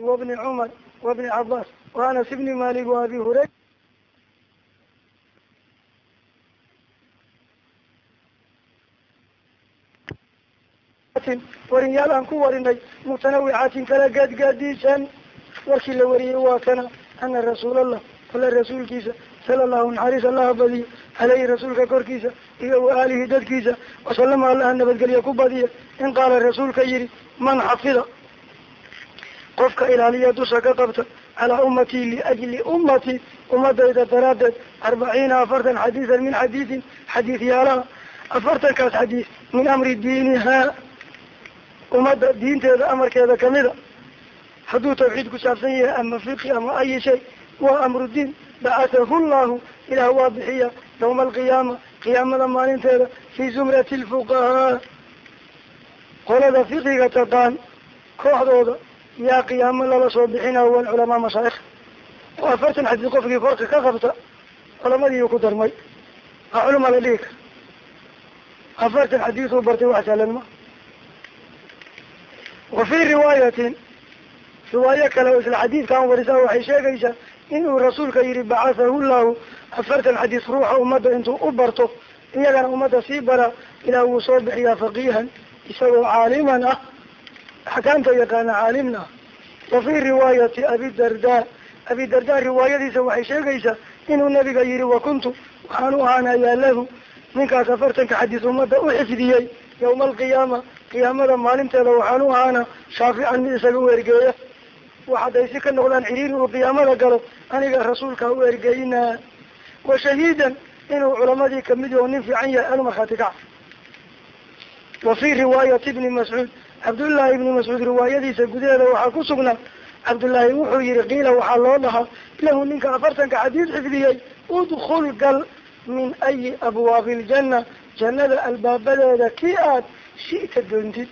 wa bni cumar wa bni cabaas wa anas ibni malik wa abi hurayra warinyaal aan ku warinay mutanawicaatin kala gaadgaadiisan warkii la wariyey waa kana ana rasuulallah kole rasuulkiisa sala allahu naxariis allaha badiyo caleyhi rasuulka korkiisa iyo wa aalihi dadkiisa wasalama allaha nabadgelye ku badiya in qaala rasuulka yihi man xafida qofka ilaaliya dusha ka qabta calaa ummatii liajli ummatii ummadayda daraaddeed arbaciina afartan xadiisan min xadiisin xadiis yaalaha afartankaas xadiis min amri diinihaa ummadda diinteeda amarkeeda kamida hadduu tawxiid ku saabsan yahay ama fiqi ama ayi shay waa amru diin bacatahu llahu ilaah waa bixiya yawma alqiyaama qiyaamada maalinteeda fii zumrati alfuqahaa. Qolada fiqiga taqaan kooxdooda yaa qiyaamo lala soo bixina walculamaa mashaayikh oo afartan xadiis qofkii korka ka qabta culamadiiu ku darmay waa culama la dhihi kara afartan xadiisuu bartay wax sahlan ma wa fii riwaayatin riwaayo kale oo isla xadiidkan warisaa waxay sheegaysaa inuu rasuulka yihi bacathahu llahu afartan xadiis ruuxa ummadda intuu u barto iyagana ummadda sii bara ilaa wuu soo bixiyaa faqiihan isagoo caaliman ah axkaamta yaqaana caalimna wa fii riwaayati abidarda abidarda riwaayadiisa waxay sheegaysaa inuu nabiga yihi wa kuntu waxaan u ahaanayaa lahu. Ninkaas afartanka xadiis ummadda u xifdiyey yawma alqiyaama qiyaamada maalinteeda waxaan u ahaana shaafican mid isaga u ergeeya. Wax hadday si ka noqdaan ciriiri uu qiyaamada galo aniga rasuulka u ergeyna wa shahiidan inuu culamadii ka mid yaho nin fiican yahay markhaati kaca wa fii riwaayati ibni mascuud cabdullaahi ibni mascuud riwaayadiisa gudaheeda waxaa ku sugnaa cabdullaahi wuxuu yihi qiila waxaa loo dhahaa lahu ninka afartanka xadiis xifdiyey udkul gal min ayi abwaabi iljanna jannada albaabadeeda kii aad shi'ta doontid.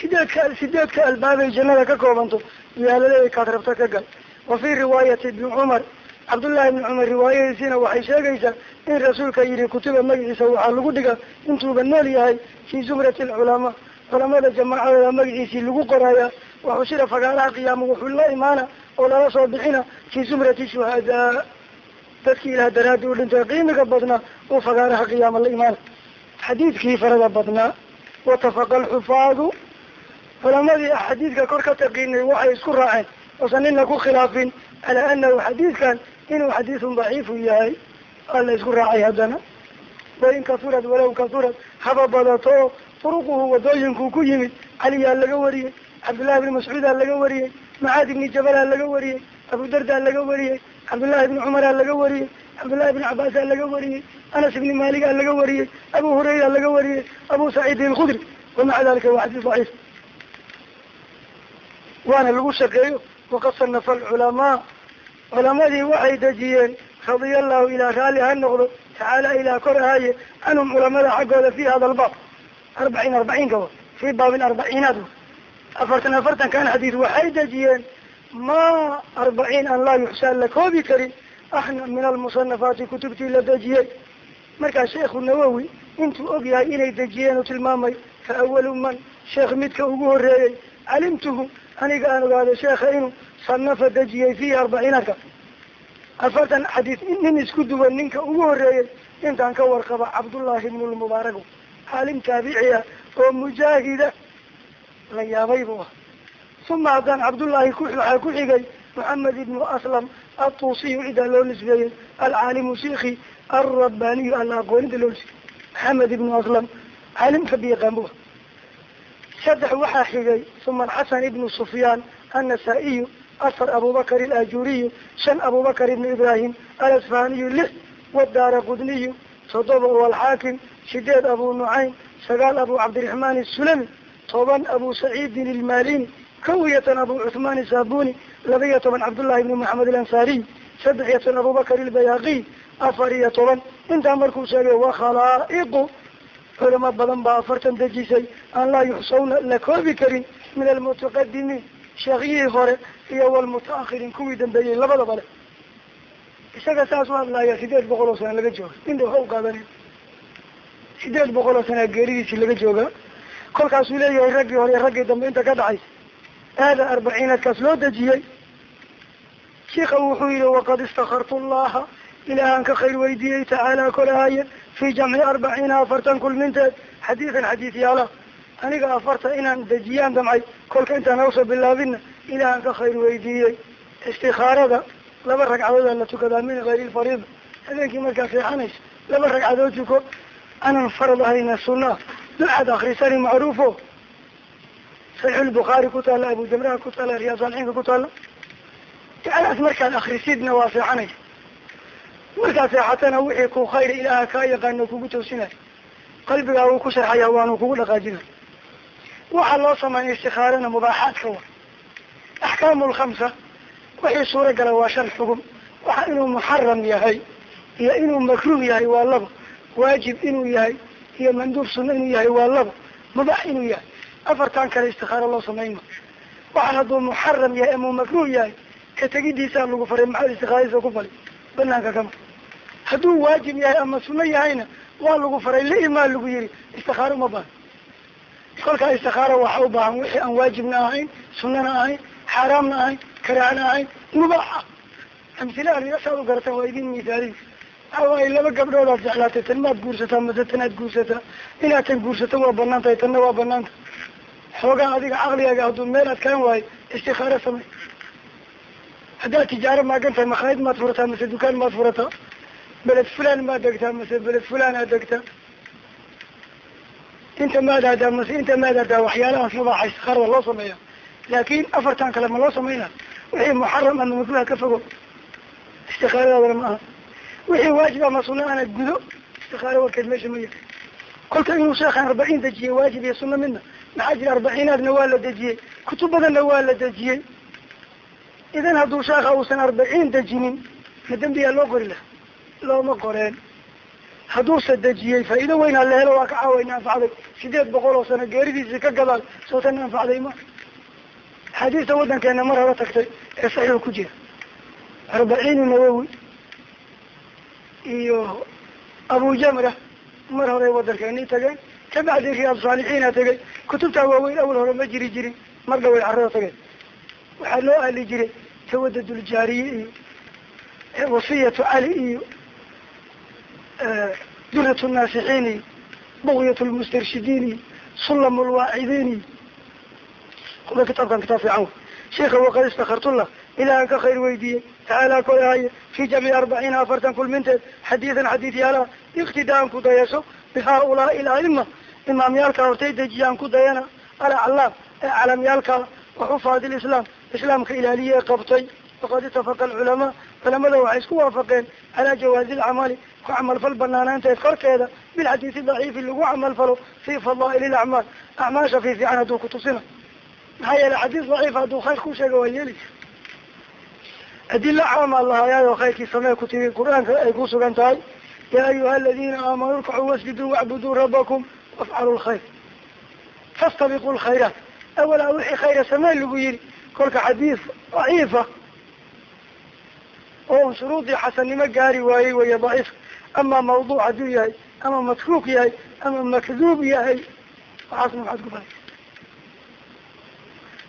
Sideedka sideedka albaabay jannada ka koobanto yaa laleeyahy kaad rabta ka gal. Wa fii riwaayati ibni cumar cabdullahi ibni cumar riwaayadiisiina waxay sheegaysaa in rasuulka yihi kutuba magaciisa waxaa lagu dhiga intuuba nool yahay fii zumrati alculamaa culamada jamaacadeeda magaciisii lagu qoraya waxushira fagaaraha qiyaamo wuxuu la imaana oo lala soo bixina fii zumrati shuhadaa dadkii ilaah daraadi u dhintay qiimiga badnaa uu fagaaraha qiyaamo la imaana. Xadiidkii farada badnaa watafaqa alxufaadu culamadii xadiidka kor ka taqiinay waxay isku raaceen oosan nina ku khilaafin calaa anahu xadiidkan inuu xadiidun daciifu yahay waa la isku raacay haddana. Wain kasurad walow kasurad haba badato turuquhu wadooyinkuu ku yimid caliyaa laga wariyey cabdullahi ibni mascuudaa laga wariyey macaad ibni jabalaa laga wariyey abudardaa laga wariyey cabdullahi ibni cumaraa laga wariyey cabdullahi ibni cabaasaa laga wariyey anas ibni maaligaa laga wariyey abu hurayra laga wariyey abu saciidin alkhudri wamaca dalika waa xadiis daciif. Waana lagu shaqeeyo waqad sanafa alculamaa culamadii waxay dejiyeen radia allahu ilaa raalli ha noqdo tacaala ilaa kor ahaye canhum culamada xaggooda fi hada albaab arbaciin arbaciinka wa fii baabi arbaciinaad wa afartan afartan kan xadiis waxay dejiyeen ma arbaciin an laa yuxsaa la koobi karin ahna min almusanafaati kutubtii la dejiyey. Markaa sheekhu nawowi intuu og yahay inay dejiyeen u tilmaamay fa awalu man sheekh midka ugu horeeyey calimtuhu aniga aan ogaaday sheekha inuu sanafa dejiyey fiihi arbaciinaadka afartan xadiis nin isku duwan ninka ugu horeeyey intaan ka warqaba cabdullaahi ibnu lmubaarak caalim taabiciya oo mujaahida la yaabay buu ah uma haddaan cabdullaahi waxaa ku xigay moxamed ibnu aslam atuusiyu cidaa loo nisbeeyey alcaalimu shiki alrabbaniyu alla aqooninta loo nisbeeyey maxamed ibnu aslam caalimka biyaqaan bu saddex waxaa xigay uma alxasan ibnu sufyaan annasaa-iyu afar abubakar alajuriyu shan abubakar ibnu ibrahim alasfahaniyu lix wadaara qudniyu toddoba oo alxaakim sideed abu nucaym sagaal abu cabdiraxmaan isulami toban abu saciidin ilmalini kow iyo tan abu cuthmaan isabuni laba iyo toban cabdullahi ibni maxamed alansaariy saddex iyo tan abubakar ilbayhaqiy afar iyo toban intaa markuu sheegay wa khalaa'iqu culamo badan baa afartan dejisay aan laa yuxsawna la koobi karin min almutaqadimiin sheekhyihii hore iyo walmutaahiriin kuwii dambeeyey labadaba le isaga saas u hadlaaya sideed boqol oo sana laga jooga. Inta waxa u qaadanay. Sideed boqol oo sana geeridiisii laga jooga. Kolkaasuu leeyahay raggii hore raggii dambe inta ka dhacaysa aada arbaciinaadkaas loo dejiyey. Shika wuxuu yihi waqad istakartu llaha ilaahaan ka khayr weydiiyey tacaala kolahaye fi jamci arbaciina afartan kulminteed. Xadiidan xadiis yaalla aniga afarta inaan dejiyaan damcay kolka intaan hawsha bilaabina ilaahaan ka khayr weydiiyey. Istikaarada laba ragcadoodaa la tukadaa min gayri lfariida habeenkii markaad seexanayso laba ragcadood tuko. Anan farad ahayna sunaa ducaad akrisani macruufo. Saxiixulbukhaari ku taalla abu jamraha ku taalla riyaad saalixiinka ku taalla. Ducadaas markaad akrisidna waa seexanaysa. Markaad seexatana wixii ku khayr ilaaha kaa yaqaano kugu toosinay. Qalbigaa wuu ku sharxaya waanu kugu dhaqaajinay waxaa loo sameeya istikaarana mubaaxaadka wa axkaamu lkhamsa wixii suuro gala waa shan xugum. Waxa inuu muxaram yahay iyo inuu makruuh yahay waa laba. Waajib inuu yahay iyo manduub sunno inuu yahay waa laba. Mubaax inuu yahay. Afartan kale istikaaro loo samayn ma. Waxa hadduu muxaram yahay ama makruuh yahay ka tegidiisaa lagu faray maxaad istikaaradiisa ku fali banaanka kama hadduu waajib yahay ama sunno yahayna waa lagu faray liimaa lagu yihi istikaaro ma baahan kolkaa istikaaro waxa u baahan wixii aan waajibna ahayn sunnana ahayn xaaraamna ahayn karaahna ahayn mubaaxa amsile arisaad u garataan waa idin misaaliin waxa waaye laba gabdhoodaad jeclaatay tan maad guursataa mase tanaad guursataa inaad tan guursato waa bannaan tahay tanna waa banaanta xoogaa adiga caqligaaga hadduu meel adkaan waayo istikaaro samey haddaad tijaaro maagan tahay makhaayid maad furataa mase dukaan maad furataa? Beled fulan maad degtaa mase beled fulan aad degtaa inta maad aadaa mase inta maad aadaa waxyaalahaas mubaaxa istikaarada loo sameeya laakin afartan kale ma loo sameynaa wixii muxaram ama makruha ka fogo istikaaradaadana ma aha. Wixii waajib ama sunna ana gudo istikaaro warkeed meesha ma yahay kolka inuu sheekhan arbaciin dejiyey waajib iyo sunna midna. Maxaa jira arbaciinaadna waa la dejiyey kutub badanna waa la dejiyey. Idan hadduu sheekha uusan arbaciin dejinin ma dembiyaa loo qori laha looma qoreen hadduuse dejiyey faa'iido weyn ha la helo waa ka caawayna anfacday. Sideed boqol oo sano geeridiisii ka gadaal sootan anfacday ma. Axaadiista waddankeena mar haba tagtay ee saxiix ku jira. Arbaciini nawowi iyo abu jamra mar horey waddankeeni tageen kabacdi riyaad saalixiina tegay. Kutubtaa waaweyn awal hore ma jiri jirin mar dhaway carrada tageen waxaa loo ali jiray tawadaduljaariye iyo wasiyatu cali iyo durat naasixiin iyo bugyat lmustarshidiin iyo sulam lwaacidiin iyo kuba kitaabkan kitaab fiican sheika waqad istakartullah ilahan ka khayr weydiiyey tacaala korahaye fi jamci arbaciina afartan kulminteed xadiidan xadiid yaalaha iktidaan ku dayasho bihaa-ulaai ilaima imaamyaalka hortay dejiyaan ku dayana alaclaam ee calamyaalka waxufaadi lislaam islaamka ilaaliye qabtay waqad itafaqa alculamaa culamada waxay isku waafaqeen calaa jawaazi lcamali ku camalfal banaanaanteed korkeeda bilxadiisi daciifi lagu camalfalo fi fadaa'il lacmaal acmaasha fi fiican hadduu kutusina maxaa yeelay xadiis daciif hadduu khayr ku sheega waa yeelisa adila caama lahayaayo khayrkii samee ku tiri qur'aanka ay ku sugan tahay yaa ayuha aladiina aamanuu irkacuu wasjuduu wacbuduu rabakum wafcalu lkhayr fastabiquu lkhayraat awalaa wixii khayra samee lagu yihi kolka xadiis daciifa oo shuruudii xasannimo gaari waayey waya daciif ama mawduuc hadduu yahay ama matruuk yahay ama makduub yahay waxaasna maxaad ku faray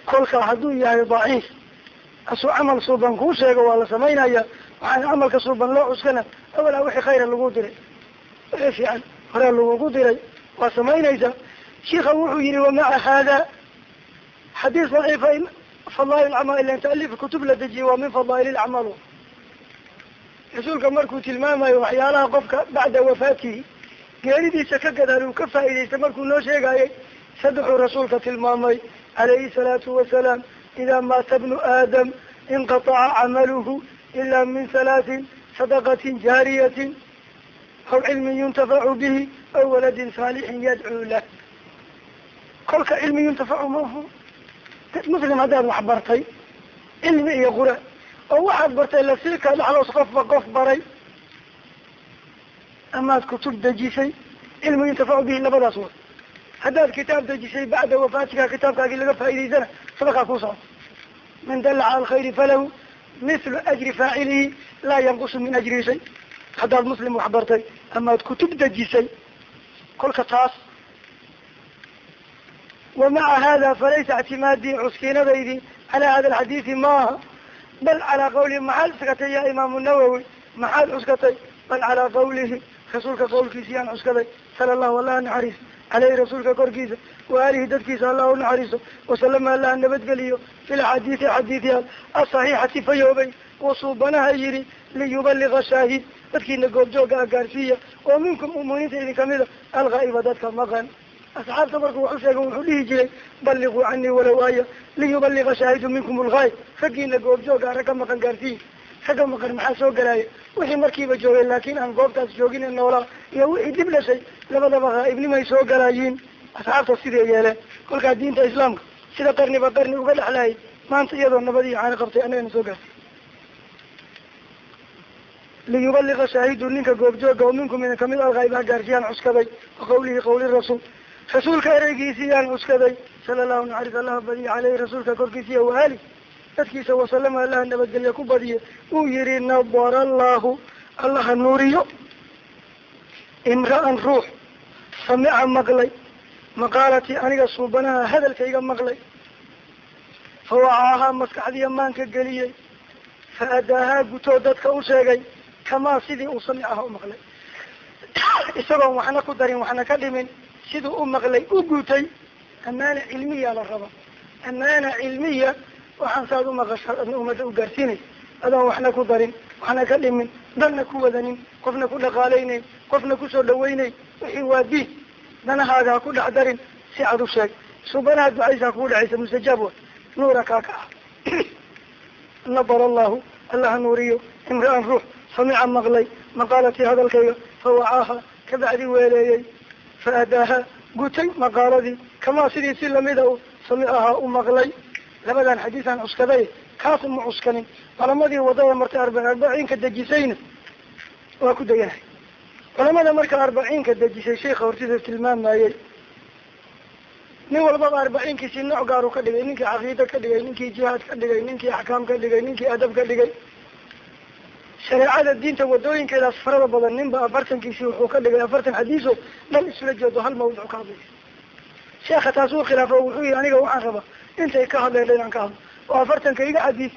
kolka hadduu yahay daciif asuu camal suuban kuu sheego waa la samaynaya waxaana camalka suuban loo cuskana awalaa wixii khayra lagu diray wixii fiican horaa lagugu diray waa samaynaysaa shiika wuxuu yihi wamaca hada xadiis daciifa fadaail acmaal ilan taalif kutub la dejiyey waa min fadaail rasuulka markuu tilmaamayo waxyaalaha qofka bacda wafaatihi geeridiisa ka gadaal uu ka faa'idaystay markuu noo sheegayay saddexuu rasuulka tilmaamay calayhi salaatu wasalaam ida maata bnu aadam inqataca camaluhu ila min halaatin sadaqatin jaariyatin aw cilmin yuntafacu bihi aw waladin saalixin yadcuu lah. Kolka cilmi yuntafacu maahu muslim haddaad wax bartay cilmi iyo qura oo waxaad bartay la sii ka dhaxloos qofba qof baray amaad kutub dejisay cilmi yuntafacu bihi labadaas wa haddaad kitaab dejisay bacda wafaatika kitaabkaagii laga faa'idaysana sadaqaa ku socda. Man dalla cala alkhayri falahu mithlu ajri faacilihi laa yanqusu min ajrihi shay. Haddaad muslim wax bartay amaad kutub dejisay kolka taas. Wamaca hada falaysa ictimaadii cuskiinadaydii calaa hada alxadiidi maaha bal calaa qawlihi maxaad cuskatay ya imaamu nawowi maxaad cuskatay bal calaa qawlihi rasuulka qawlkiisi aan cuskaday sala allahu allaha naxariis caleyhi rasuulka korkiisa wa aalihi dadkiisa allah u naxariiso wasalama allaha nabadgeliyo fi laxaadiisi xadiidyaal asaxiixati fayoobay wasuubanaha yidhi liyubaliga shaahid dadkiina goobjooga agaarsiiya oo minkum muminiinta idin kamida alghaa'iba dadka maqan asxaabta markuu wax u sheega wuxuu dhihi jiray balliquu canii walow aaya liyubaliga shaahidu minkum alghaayib raggiina goobjooga ragga maqan gaarsiiya ragga maqan maxaa soo galaya wixii markiiba joogay laakiin aan goobtaas joogin ee noolaa iyo wixii dib dhashay labadaba ghaa'ibnimay soo galaayiin asxaabta siday yeeleen kolkaa diinta islaamka sida qarniba qarni uga dhexlaayay maanta iyadoo nabad iyo caani qabtay annagana soo gaartay liyubaliga shaahidu ninka goobjooga oo minkum idin ka mid alghaayib ha gaarsiyaan cuskaday wa qawlihi qawli rasuul rasuulka ereygiisii yaan cuskaday sala allahu naxaris allaha badiya caleyhi rasuulka korkiisiiya waali. Dadkiisa wasalama allaha nabadgelya ku badiye uu yihi nabara allahu allaha nuuriyo. Imra'an ruux samica maqlay. Maqaalatii aniga suubanaha hadalkayga maqlay. Fa wacaahaa maskaxdiya maanka geliyey. Fa adaahaa gutoo dadka u sheegay kamaa sidii uu samicaha u maqlay. Isagoon waxna ku darin waxna ka dhimin siduu u maqlay u gutay amaana cilmiya la raba. Amaana cilmiya waxaan saad umaqasha adna ummadda u gaarsiinay. Adoon waxna ku darin waxna ka dhimin danna ku wadanin qofna ku dhaqaalaynayn qofna ku soo dhawaynayn wixii waa diin. Danahaaga ha ku dhex darin si cad u sheeg. Subanaha ducaysaa kugu dhexaysa mustajaab wa nuura kaa ka ah. Nabara allahu allaha nuuriyo imra'an ruux. Samica maqlay maqaalatii hadalkayga fa wacaaha kabacdi weeleeyey fa gutay maqaaladii kamaa sidii si lamida u samicahaa u maqlay labadan xadiisaan cuskaday kaas ma cuskanin culamadii waddada martay arba arbaciinka dejisayna waa ku deganahay culamada marka arbaciinka dejisay sheika hortida tilmaamayey nin walbaba arbaciinkiisi nooc gaaru ka dhigay ninkii caqiida ka dhigay ninkii jihaad ka dhigay ninkii axkaam ka dhigay ninkii adab ka dhigay shareecada diinta wadooyinkeedaas farada badan ninba afartankiisi wuxuu ka dhigay afartan xadiiso dhan isla jeedo hal mawduc ka hadlaysa sheekha taas uu khilaafo wuxuu yihi aniga waxaan rabaa intay ka hadleen inaan ka hadlo. Oo afartanka iga xadiis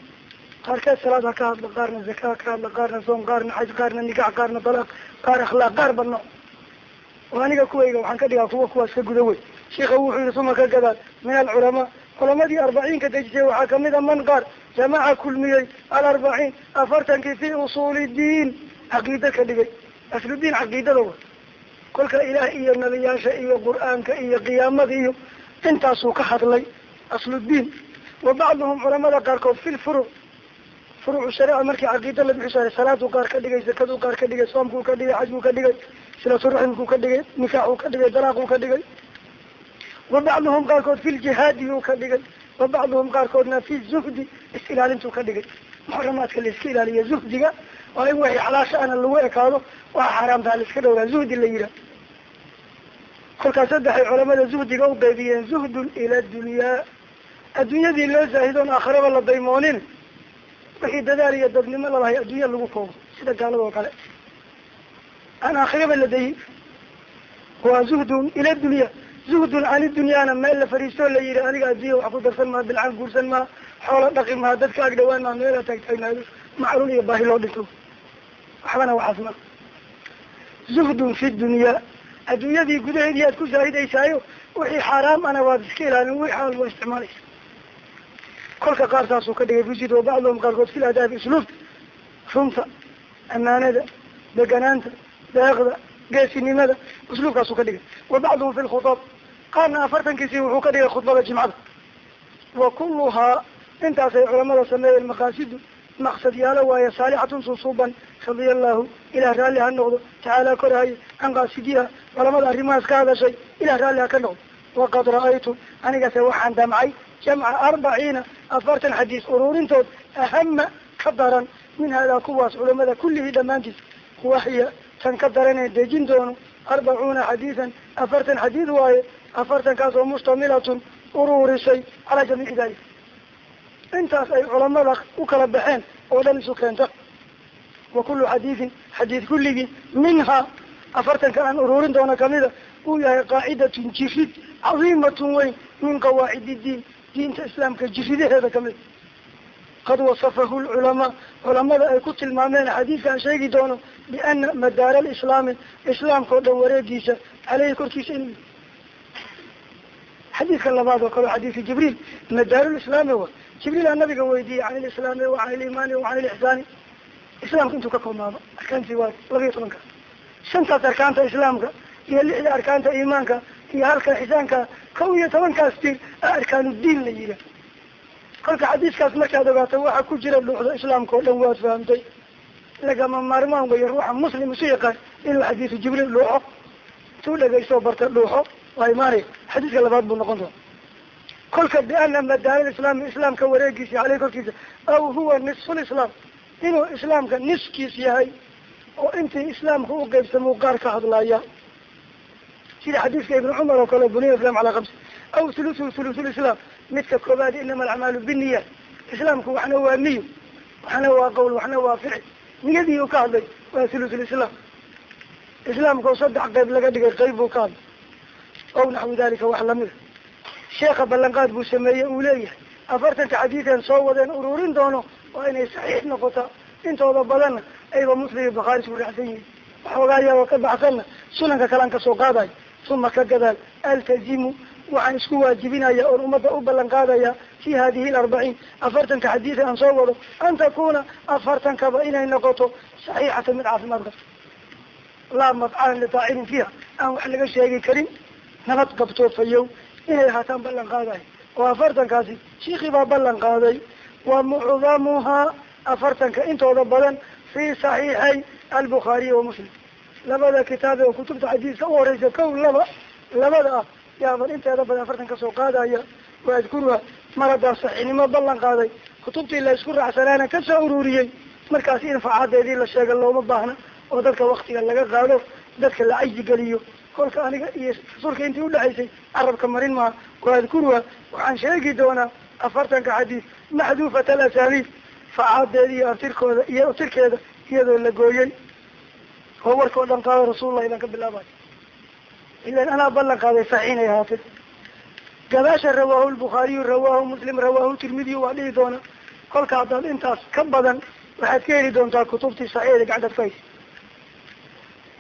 qaarkeed salaad ha ka hadla qaarna zaka ka hadla qaarna soom qaarna xaj qaarna nikax qaarna dalaaq qaar akhlaaq qaar ba nooc oo aniga kuwayga waxaan ka dhigaa kuwa kuwaas ka guda wey. Sheika wuxuu yihi suma ka gadaal min alculamaa culamadii arbaciinka dejisay waxaa ka mid a man qaar jamaca kulmiyey alarbaciin afartankii fi usuuli diin caqiida ka dhigay asludiin caqiidada wa kolka ilaah iyo nabiyaasha iyo qur'aanka iyo qiyaamada iyo intaasuu ka hadlay asludiin wa bacduhum culamada qaarkood fi lfuruc furuucu shareeca markii caqiida la bixisaaray salaaduu qaar ka dhigay zakaduu qaar ka dhigay soomkuu ka dhigay xajkuu ka dhigay silaturaximkuu ka dhigay nikaaxuu ka dhigay dalaaquu ka dhigay wa bacduhum qaarkood fi ljihaadiyuu ka dhigay wa bacduhum qaarkoodna fi zuhdi is-ilaalintuu ka dhigay muxaramaadka la iska ilaaliya zuhdiga waa in waxay xalaasha ana lagu ekaado waxa xaaraamtaa la iska dhowraa zuhdi la yihaah kolkaas saddexay culamada zuhdiga u qaybiyeen zuhdun ila dunyaa adduunyadii loo zaahidoon aakhiraba la daymoonin wixii dadaal iyo dadnimo lalahay adduunya lagu koobo sida gaalada oo kale aan aakhiraba la dayin waa zuhdun ila dunya zuhdun cani dunyaana meel la fariistoo la yihi aniga addunya wax ku darsan maa bilcaan guursan maa xoola dhaqi maa dadka ag dhawaan maa meela taagtaagnaado macluul iyo baahi loo dhinto waxbana waxaas ma. Zuhdun fi dunya. Adduunyadii gudaheedii aad ku zaahidaysaayo wixii xaaraam ana waad iska ilaalin wixii xalaal waa isticmaalaysa kolka qaar saasuu ka dhigay fusid wa bacduhum qaarkood fil adaabi usluubta runta amaanada deganaanta deeqda geesinimada usluubkaasuu ka dhigay. Wa bacduhum fi lkhutab qaarna afartankiisii wuxuu ka dhigay khudbada jimcada wa kulluhaa intaasay culamada sameeyeen maqaasidu maqsad yaalo waaye saalixatun susuuban radia allahu ilah raalli ha noqdo tacaala korahaye can qaasidiha culamada arrimahaas ka hadashay ilah raalli ha ka noqdo waqad ra'aytu anigase waxaan damcay jamca arbaciina afartan xadiis ururintood ahama ka daran min haadaa kuwaas culamada kullihii dhammaantiis wahiya tan ka daranee dejin doono arbacuuna xadiisan afartan xadiid waaye afartankaas oo mustamilatun ururisay calaa jamiici dalik intaas ay culamada u kala baxeen oo dhan isu keenta wa kullu xadiidin xadiid kulligii minhaa afartanka aan ururin doono kamida uu yahay qaacidatun jirid cadiimatun weyn min qawaacid diin diinta islaamka jiridaheeda ka mid qad wasafahu lculamaa culamada ay ku tilmaameen xadiidkaan sheegi doono biana madaara alislaami islaamka o dhan wareegiisa caleyhi korkiisa in xadiidka labaad oo kale xadiidka jibriil madaarulislaami wa jibriila nabiga weydiiyey can ilislaami wa can iliimaani wa can ilixsaani islaamka intuu ka koobnaado arkaantii waa labiyo tobanka. Shantaas arkaanta islaamka iyo lixda arkaanta iimaanka iyo halka xisaanka kow iyo tobankaas tir arkaanu diin la yiha kolka xadiiskaas markaad ogaato waxa ku jira dhuuxda islaamka oo dhan waad fahamtay. Lagama maarmaan weya ruuxa muslim isu yaqaan inuu xadiisu jibriil dhuuxo intuu dhegaysto barta dhuuxo waa imaanaya xadiiska labaad buu noqon doona kolka biana madaana islaami islaamka wareegiisi caleyh korkiisa aw huwa nisfu lislaam inuu islaamka niskiis yahay oo intii islaamka u qeybsamuu qaar ka hadlaya sida xadiiska ibn cumar oo kale buniya islam calaa kamsi aw thuluthu thuluthu lislaam midka koobaad inama alacmaalu binniya islaamku waxna waa niyo waxna waa qowl waxna waa ficil niyadii uu ka hadlay waa thuluthu lislaam islaamka oo saddex qeyb laga dhigay qeyb buu ka hadlay ow naxwi dalika wax lamida sheekha ballanqaad buu sameeyey uu leeyahay afartanka xadiidan soo wadeen ururin doono waa inay saxiix noqota intooda badanna ayba muslim iyo bakhaari isku raacsan yihiin waxoogaa iyagoo ka baxsanna sunanka kalean ka soo qaadayo uma ka gadaal altazimu waxaan isku waajibinaya oon ummadda u ballan qaadaya fi hadihi alarbaciin afartanka xadiida aan soo wado an takuna afartankaba inay noqoto saxiixata mid caafimaad qabta laa madcanan litaacirin fiiha aan wax laga sheegi karin nabad qabtoo fayow inay haataan ballan qaadayo. Oo afartankaasi shiikii baa ballan qaaday. Wa mucdamuhaa afartanka intooda badan fi saxiixay albukhaariy wa muslim. Labada kitaab oo kutubta xadiiska u horeysa kow laba labada ah yaaban inteeda badan afartan ka soo qaadaya. Wa adkuruha mar saxiixnimo ballan qaaday. Kutubtii la isku raacsanaana ka soo ururiyey. Markaas in facaadeedii la sheega looma baahna oo dadka waktiga laga qaado dadka la cayigeliyo kolka aniga iyo rasuulka intii udhexaysay carabka marin maha wa adkuruha waxaan sheegi doonaa afartanka xadiis maxduufat alasaniid facaadeedi iyo aftirkooda iyo aftirkeeda iyadoo la gooyey oo warka o dhan qaada rasuulullah idan ka bilaabayo ilan anaa ballan qaaday saxiix inay ahaatay gadaasha rawaahu lbukhaariyu rawaahu muslim rawaahu tirmidiyu waa dhihi doona kolka haddaad intaas ka badan waxaad ka heli doontaa kutubtii saxiixda gacantaad ku haysa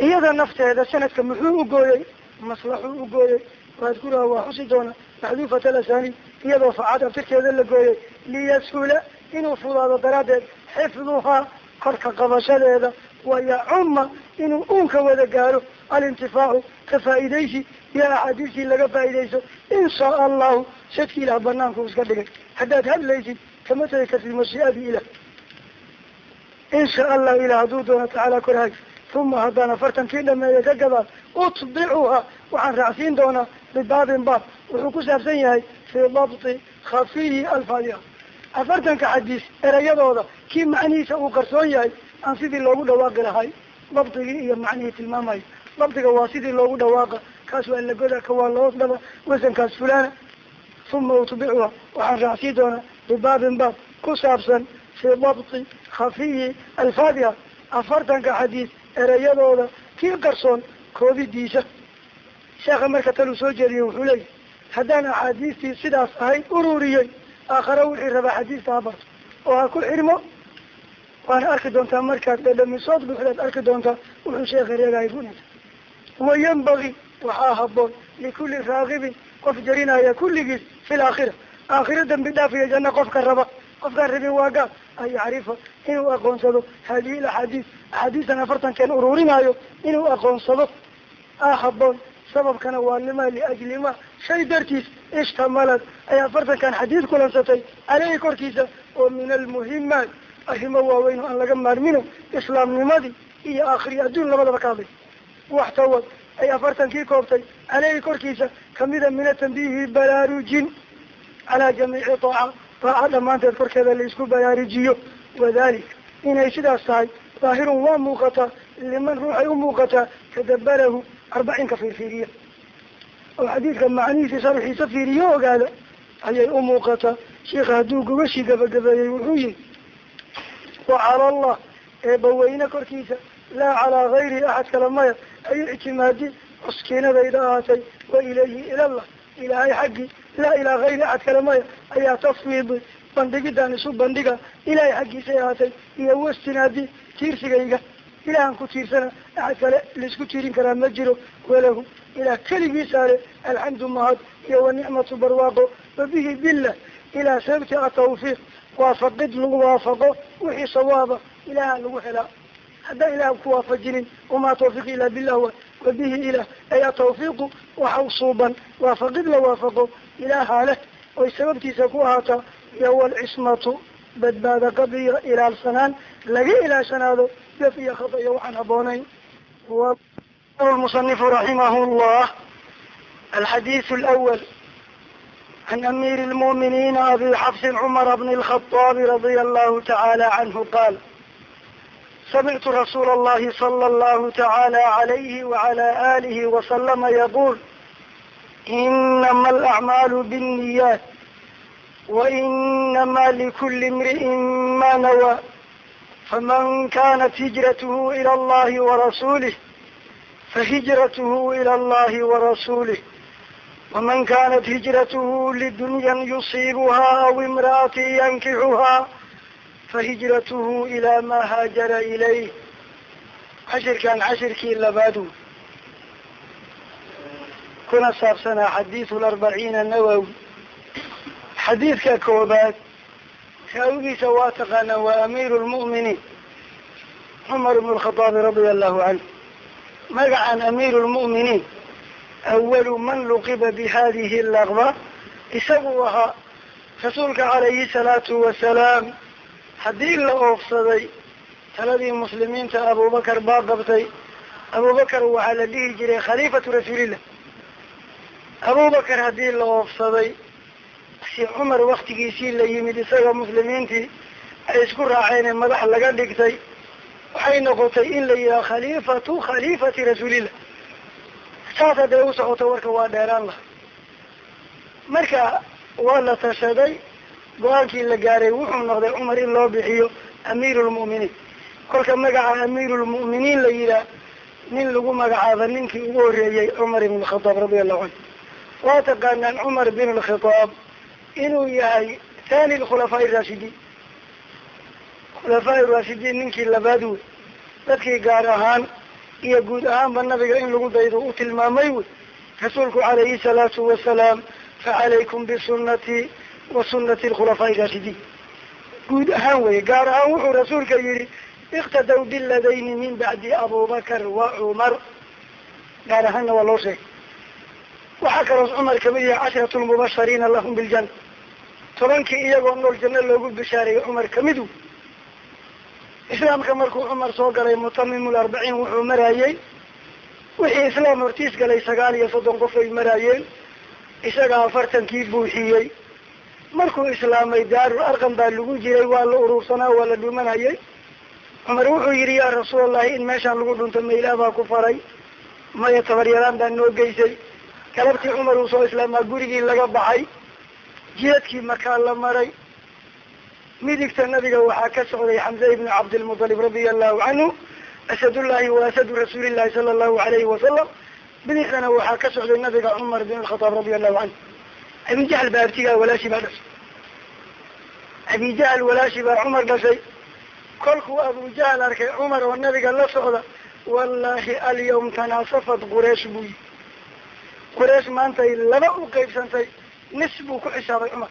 iyada nafteeda sanadka muxuu ugooyey maslaxuu ugooyey waadkuraha waa xusi doona maxduufat alasani iyadoo facad aftirkeeda la gooyey liyashula inuu fudaado daraaddeed xifduhaa korka qabashadeeda wayacuma inuu uunka wada gaaro alintifaacu ka faa'iidaysi iyo axaadiistii laga faa'iidayso inshaa allahu sadki ilaah banaanku iska dhigay. Haddaad hadlaysid kama tegi kartid mashii'adii ilah insha allahu ilah hadduu doono tacaala korhaag uma haddaan afartankii dhameeya ka gadaal utbicuha waxaan raacsiin doonaa bibaabin baab wuxuu ku saabsan yahay fii dabti khafiyi alfaadiha afartanka xadiis erayadooda kii macnihiisa uu qarsoon yahay aan sidii loogu dhawaaqi lahay dabdigii iyo macnihii tilmaamayo dabdiga waa sidii loogu dhawaaqa kaas waa lagoda ka waa lahoos dhaba wasankaas fulana uma utbicuha waxaan raacsiin doonaa bibaabin baab ku saabsan fii dabti khafiyi alfaadiha afartanka xadiis erayadooda. Kii qarsoon koobidiisa sheekha marka taluu soo jeediyey wuxuu leeyahy haddaan axaadiistii sidaas ahayd ururiyey aakhare wixii rabaa xadiista ha barto. Oo ha ku xirmo waana arki doontaa markaad dhadhamisood buuxdaad arki doontaa wuxuu sheekha reegahay gunaysa wayanbagi waxaa haboon likulli raagibin qof jarinaya kulligiis fi laakhira aakhiro dambi dhaaf iyo janno qofka raba. Qofkaan rabin waa gaal. An yacrifa inuu aqoonsado hadihi alaxaadiis axaadiistan afartankeen ururinaayo inuu aqoonsado. A haboon sababkana waa lima liajli ma. Shay dartiis ishtamalad ay afartankan xadiis kulansatay caleyhi korkiisa oo min almuhimaat arrimo waaweyn oo aan laga maarmino islaamnimadii iyo aakhiri adduun labadaba ka hadlay. Waxtawad ay afartankii koobtay caleyhi korkiisa kamida min atambiihi baraarujin calaa jamiici taaca. Taaca dhamaanteed korkeeda la isku baraarujiyo wadalika inay sidaas tahay daahirun waa muuqataa liman ruuxay u muuqataa tadabarahu arbaciinka fiirfiiriya oo xadiidka macnihiisi sharxiisa fiiriyo ogaada ayay u muuqataa sheikha hadduu gogashii gabagabeeyey wuxuu yihi wa cala allah eebaweyne korkiisa laa calaa gayri axad kale maya ayuu ictimaadi cuskiinadayda ahaatay wa ilayhi ilallah ilaahay xaggii laa ilaa gayri axad kale maya ayaa tafwiidi bandhigidaan isu bandhiga ilaahay xaggiisay ahaatay iyo wastinaadi tiirsigayga ilahan ku tiirsana axad kale la isku tiirin karaa ma jiro walahu ilaah keligiisaale alxamdu mahad iyo wanicmatu barwaaqo wabihi billah ilaa sababti atawfiiq waafaqid lagu waafaqo wixii sawaaba ilaha lagu helaa. Haddaan ilaah ku waafajinin wamaa tawfiiq ila billah wa wabihi ilah ay atawfiiqu waxa suuban waafaqid la waafaqo ilaaha leh oy sababtiisa ku ahaataa iyo walcismatu badbaada qabiyo ilaalsanaan laga ilaashanaado def iyo khata iyo waxaan habboonayn المصنف رحمه الله الحديث الأول عن أمير المؤمنين أبي حفص عمر بن الخطاب رضي الله تعالى عنه قال سمعت رسول الله صلى الله تعالى عليه وعلى آله وسلم يقول إنما الأعمال بالنيات وإنما لكل امرئ ما نوى فمن كانت هجرته إلى الله ورسوله فهجرته إلى الله ورسوله ومن كانت هجرته لدنيا يصيبها أو امرأة ينكحها فهجرته إلى ما هاجر إليه عشر كان عشر كي لبادو كنا صابسنا حديث الأربعين النووي xadiidka koobaad raawigiisa waa taqaanaan waa amiiru lmu'miniin cumar ibnu lkhataabi radi allahu canhu magacan amiiru lmu'miniin awalu man luqiba bi hadihi laqba isagu ahaa rasuulka calayhi salaatu wasalaam haddii la oofsaday taladii muslimiinta abubakar baa qabtay abubakar waxaa la dhihi jiray khaliifatu rasuulillah. Abubakar haddii la oofsaday si cumar waktigiisii la yimid isaga muslimiintii ay isku raaceen ee madax laga dhigtay waxay noqotay in la yidhaha khaliifatu khaliifati rasuulillah. Saas hadday u socoto warka waa dheeraan laha marka waa la tashaday go'aankii la gaaray wuxuu noqday cumar in loo bixiyo amiiru lmu'miniin kolka magaca amiiru lmu'miniin la yidhaah nin lagu magacaaba ninkii ugu horreeyey cumar ibn alkhataab radia allahu canhu waa taqaanaan cumar bin alkhitaab inuu yahay thani lkhulafaa raashidiin khulafaa raashidiin ninkii labaad wey. Dadkii gaar ahaan iyo guud ahaanba nabiga in lagu daydo u tilmaamay wey. Rasuulku calayhi salaatu wasalaam facalaykum bisunati wa sunati alkhulafaa'i raashidiin guud ahaan weye gaar ahaan wuxuu rasuulka yihi iqtadaw biladayni min bacdi abubakar wa cumar gaar ahaanna waa loo sheegay waxaa kaloos cumar ka mid yahay cashratu lmubashariina lahum biljana tobankii iyagoo nool janno loogu bishaareeyey cumar ka mid u islaamka markuu cumar soo galay mutamimul arbaciin wuxuu marayey wixii islaam hortiis galay sagaal iyo soddon qof ay maraayeen. Isaga afartankii buuxiyey. Markuu islaamay daarul arqam baa lagu jiray waa la urursanaa waa la dhumanayay cumar wuxuu yihi yaa rasuulallahi in meeshaan lagu dhunto mailaa baa ku faray. Maya tabaryaraan baa noo geysay galabtii cumar uu soo islaamaa gurigii laga baxay jidadkii markaa la maray midigta nabiga waxaa ka socday xamze ibnu cabdilmutalib radia allahu canhu asadullahi wa asadu rasuulillahi sala allahu alayhi wasalam bidixdana waxaa ka socday nabiga cumar bin alkhataab radia allahu canhu abijahl baa abtigaa walaashi baa dhashay. Abijahl walaashi baa cumar dhashay. Kolkuu abujahl arkay cumar oo nabiga la socda. Wallahi alyawm tanaasafat quraysh buu yi quraysh maantay laba u qaybsantay nis buu ku xisaabay cumar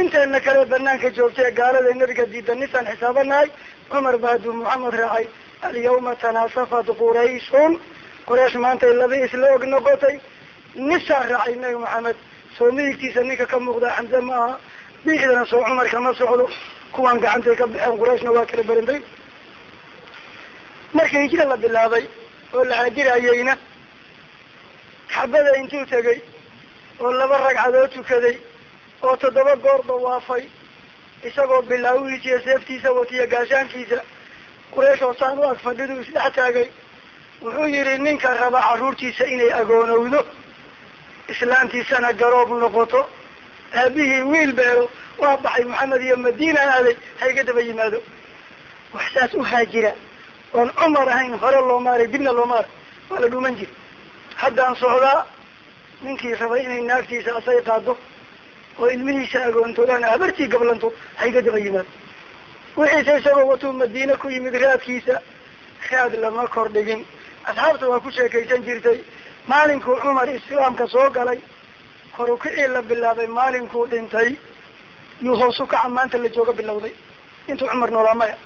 inteena kale banaanka joogtee gaalada nabiga diida nisaan xisaabanahay cumar ba hadduu muxamed raacay alyawma tanaasafat qurayshun. Quraysh maantay laba isla og noqotay nisaa raacay nabi maxamed soo midigtiisa ninka ka muuqdaa xamse ma aha biixdana soo cumar kama socdo kuwaan gacantay ka baxeen qurayshna waa kala berintay marka hijra la bilaabay oo la haajirayeyna xabada intuu tegay oo laba ragcadood tukaday oo toddoba goor dawaafay isagoo bilaawihiisiyo seeftiisa watiyo gaashaankiisa quraysh oo saan u ag fadhidu isdhex taagay. Wuxuu yihi ninka raba carruurtiisa inay agoonowdo islaantiisana garoob noqoto. Aabihii wiil beero waa baxay maxamed iyo madiina aaday hayga daba yimaado. Wax saas u haajira oon cumar ahayn hore loo maaray dibna loo maaray waa la dhuman jira haddaan socdaa ninkii rabay inay naagtiisa asay qaado oo ilmihiisa agoontoodaan habartii gablanto hayga daba yimaado wixiise isagoo watuu madiine ku yimid raadkiisa raad lama kordhigin. Asxaabta waa ku sheekaysan jirtay maalinkuu cumar islaamka soo galay horukicii la bilaabay maalinkuu dhintay. Yuu hoosu kaca maanta la jooga bilowday. Intuu cumar noolaa maya.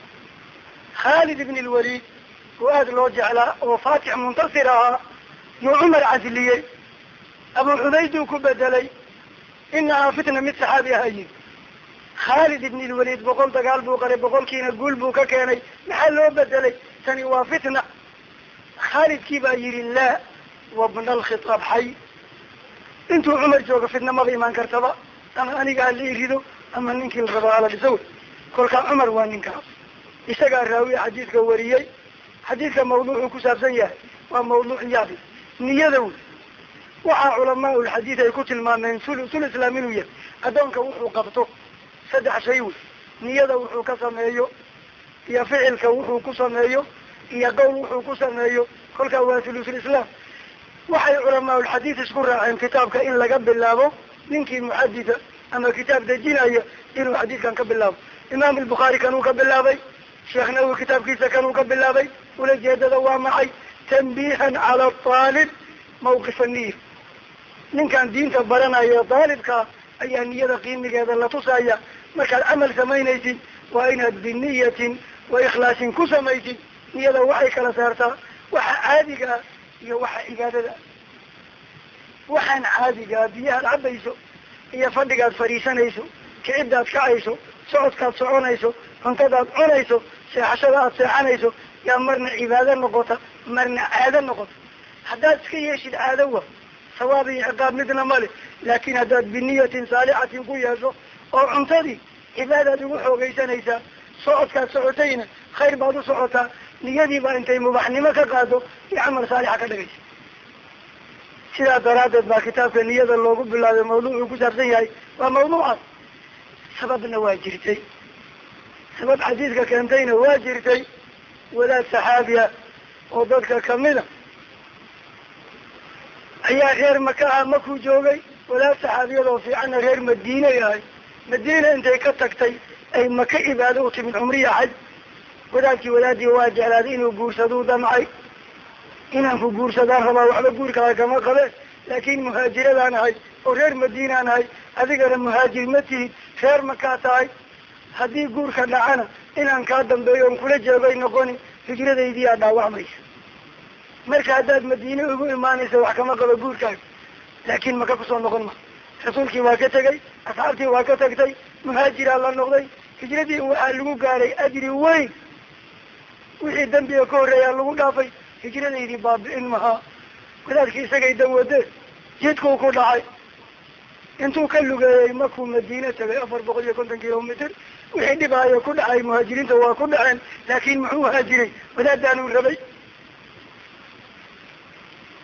Khaalid ibn lwaliid oo aada loo jeclaa oo faatix muntasir ahaa yuu cumar casiliyey? Abu cubayduu ku bedelay inahaa fitna mid saxaabi aha yiri khaalid ibn lwaliid boqol dagaal buu qaray boqolkiina guul buu ka keenay. Maxaa loo bedelay? Tani waa fitna. Khaalidkii baa yihi laa wabna alkhitaab xay intuu cumar jooga fitna maba imaan kartaba. Ama aniga hala irido ama ninkii la rabaa hala dhiso kolkaa cumar waa ninkaas isagaa raawiya xadiidka wariyey. Xadiidka mawduucuu ku saabsan yahay. Waa mawduuc yaabi niyada wey waxaa culamaa ulxadiid ay ku tilmaameen sul islaam inuu yahay. Addoonka wuxuu qabto saddex shay wey niyada wuxuu ka sameeyo iyo ficilka wuxuu ku sameeyo iyo qowl wuxuu ku sameeyo. Kolkaa waa sulusul islaam. Waxay culamaa ulxadiid isku raaceen kitaabka in laga bilaabo ninkii muxadida ama kitaab dejinaya inuu xadiidkan ka bilaabo. Imaam albukhaari kanuu ka bilaabay sheekh nawowi kitaabkiisa kanuu ka bilaabay ulajeedada waa maxay tanbiihan cala aalib mawqifa niya ninkan diinta baranaya daalibkaa ayaa niyada qiimigeeda la tusaya. Markaad camal samaynaysid waa inaad biniyatin wa ikhlaasin ku samaysid. Niyada waxay kala saartaa waxa caadiga ah iyo waxa cibaadada waxaan caadigaa biyahaad cabayso iyo fadhigaad fadhiisanayso kicidaad kacayso socodkaad soconayso cuntadaad cunayso seexashada aad seexanayso yaa marna cibaado noqota marna caado noqota haddaad iska yeeshid caado wa. Sawaab iyo ciqaab midna male laakin haddaad biniyatin saalixatin ku yeesho oo cuntadii cibaadaad ugu xoogaysanaysaa socodkaad socotayna khayr baad u socotaa niyadiibaa intay mubaxnimo ka qaado iyo camal saalixa ka dhagaysa sidaa daraaddeed baa kitaabka niyada loogu bilaabay mawduucuu ku saabsan yahay waa mawduucaas sababna waa jirtay. Sabab xadiidka keentayna waa jirtay. Wadaad saxaabiya oo dadka kamida ayaa reer maka ah makuu joogay wadaad saxaabiyadoo fiicanna reer madiinay ahay madiina intay ka tagtay ay maka cibaado u timid cumriya xaj wadaadkii wadaadii waa jeclaaday inuu guursaduu damcay inaan ku guursadaan rabaa waxba guurkaaga kama qabe laakin muhaajiradaan ahay oo reer madiinaan ahay adigana muhaajir ma tihid reer makaa tahay. Haddii guurka dhacana inaan kaa dambeeyo on kula jeegay noqoni hijradaydiyaa dhaawacmaysa marka haddaad madiine ugu imaanaysa wax kama qabo guurkaaga laakin maka ku soo noqon ma. Rasuulkii waa ka tegay asxaabtii waa ka tagtay muhaajiraa la noqday hijradii waxaa lagu gaaray ajri weyn. Wixii dambiga ka horreeyaa lagu dhaafay hijradaydii baabi'in mahaa wadaadkii isagay dan wade jidkuu ku dhacay. Intuu ka lugeeyey markuu madiine tagay afar boqol iyo konton kilomitr wixii dhibaayo ku dhacay muhaajiriinta waa ku dhaceen laakin muxuu haajiray wadaadaanuu rabay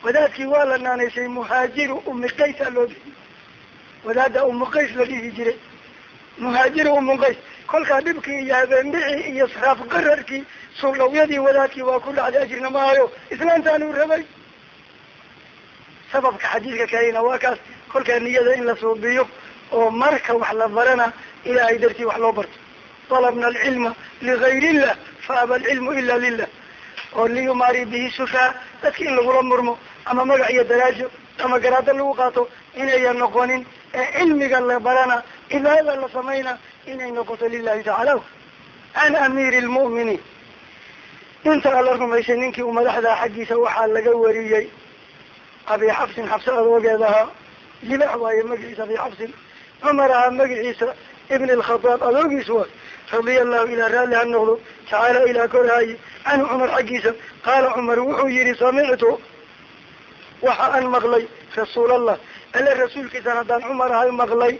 wadaadkii waa la naanaysay muhaajiru umi qaysa loo bixiy wadaada qays la dhihi jiray. Muhaajiru qays kolkaa dhibkii iyo habeendhicii iyo sraaf qararkii suldhawyadii wadaadkii waa ku dhacday ajirna maayo. Islaantaanuu rabay. Sababka xadiidka kalena waa kaas kolkaa niyada in la suubiyo oo marka wax la barana ilaahay dartii wax loo barto. Talabna alcilma ligayr illah fa aba alcilmu ila lilah oo liyumaari bihi sufaa dadki in lagula murmo ama magac iyo daraajo ama garaado lagu qaato inayan noqonin ee cilmiga la barana cibaadada la samayna inay noqoto lilahi tacaala an amiiri lmu'miniin inta alla rumaysay ninkii u madaxdaa xaggiisa waxaa laga wariyey abi xabsin xabse adoogeed ahaa. Libax waaye magaciisa abi xabsin cumar ahaa magaciisa ibn alkhadaab adoogiis waay radia allahu ilaa raalli ha noqdo tacaala ilaa korhaaye canhu cumar xaggiisa qaala cumar wuxuu yihi samictu waxa aan maqlay rasuul allah alle rasuulkiisan haddaan cumar ahay maqlay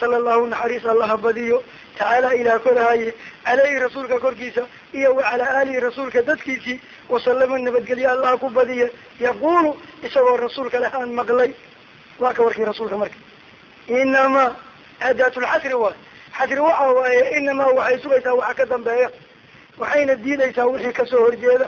sala allahu naxariis allaha badiyo tacaala ilaa korhaaye caleyhi rasuulka korkiisa iyo wa calaa aalihi rasuulka dadkiisii wasalama nabadgelye allaha ku badiya yaqulu isagoo rasuulka leh aan maqlay. Waa ka warkii rasuulka marka. Inamaa aadaatulxasri waay xasri waxa waaye inamaa waxay sugaysaa waxa ka dambeeya waxayna diidaysaa wixii ka soo horjeeda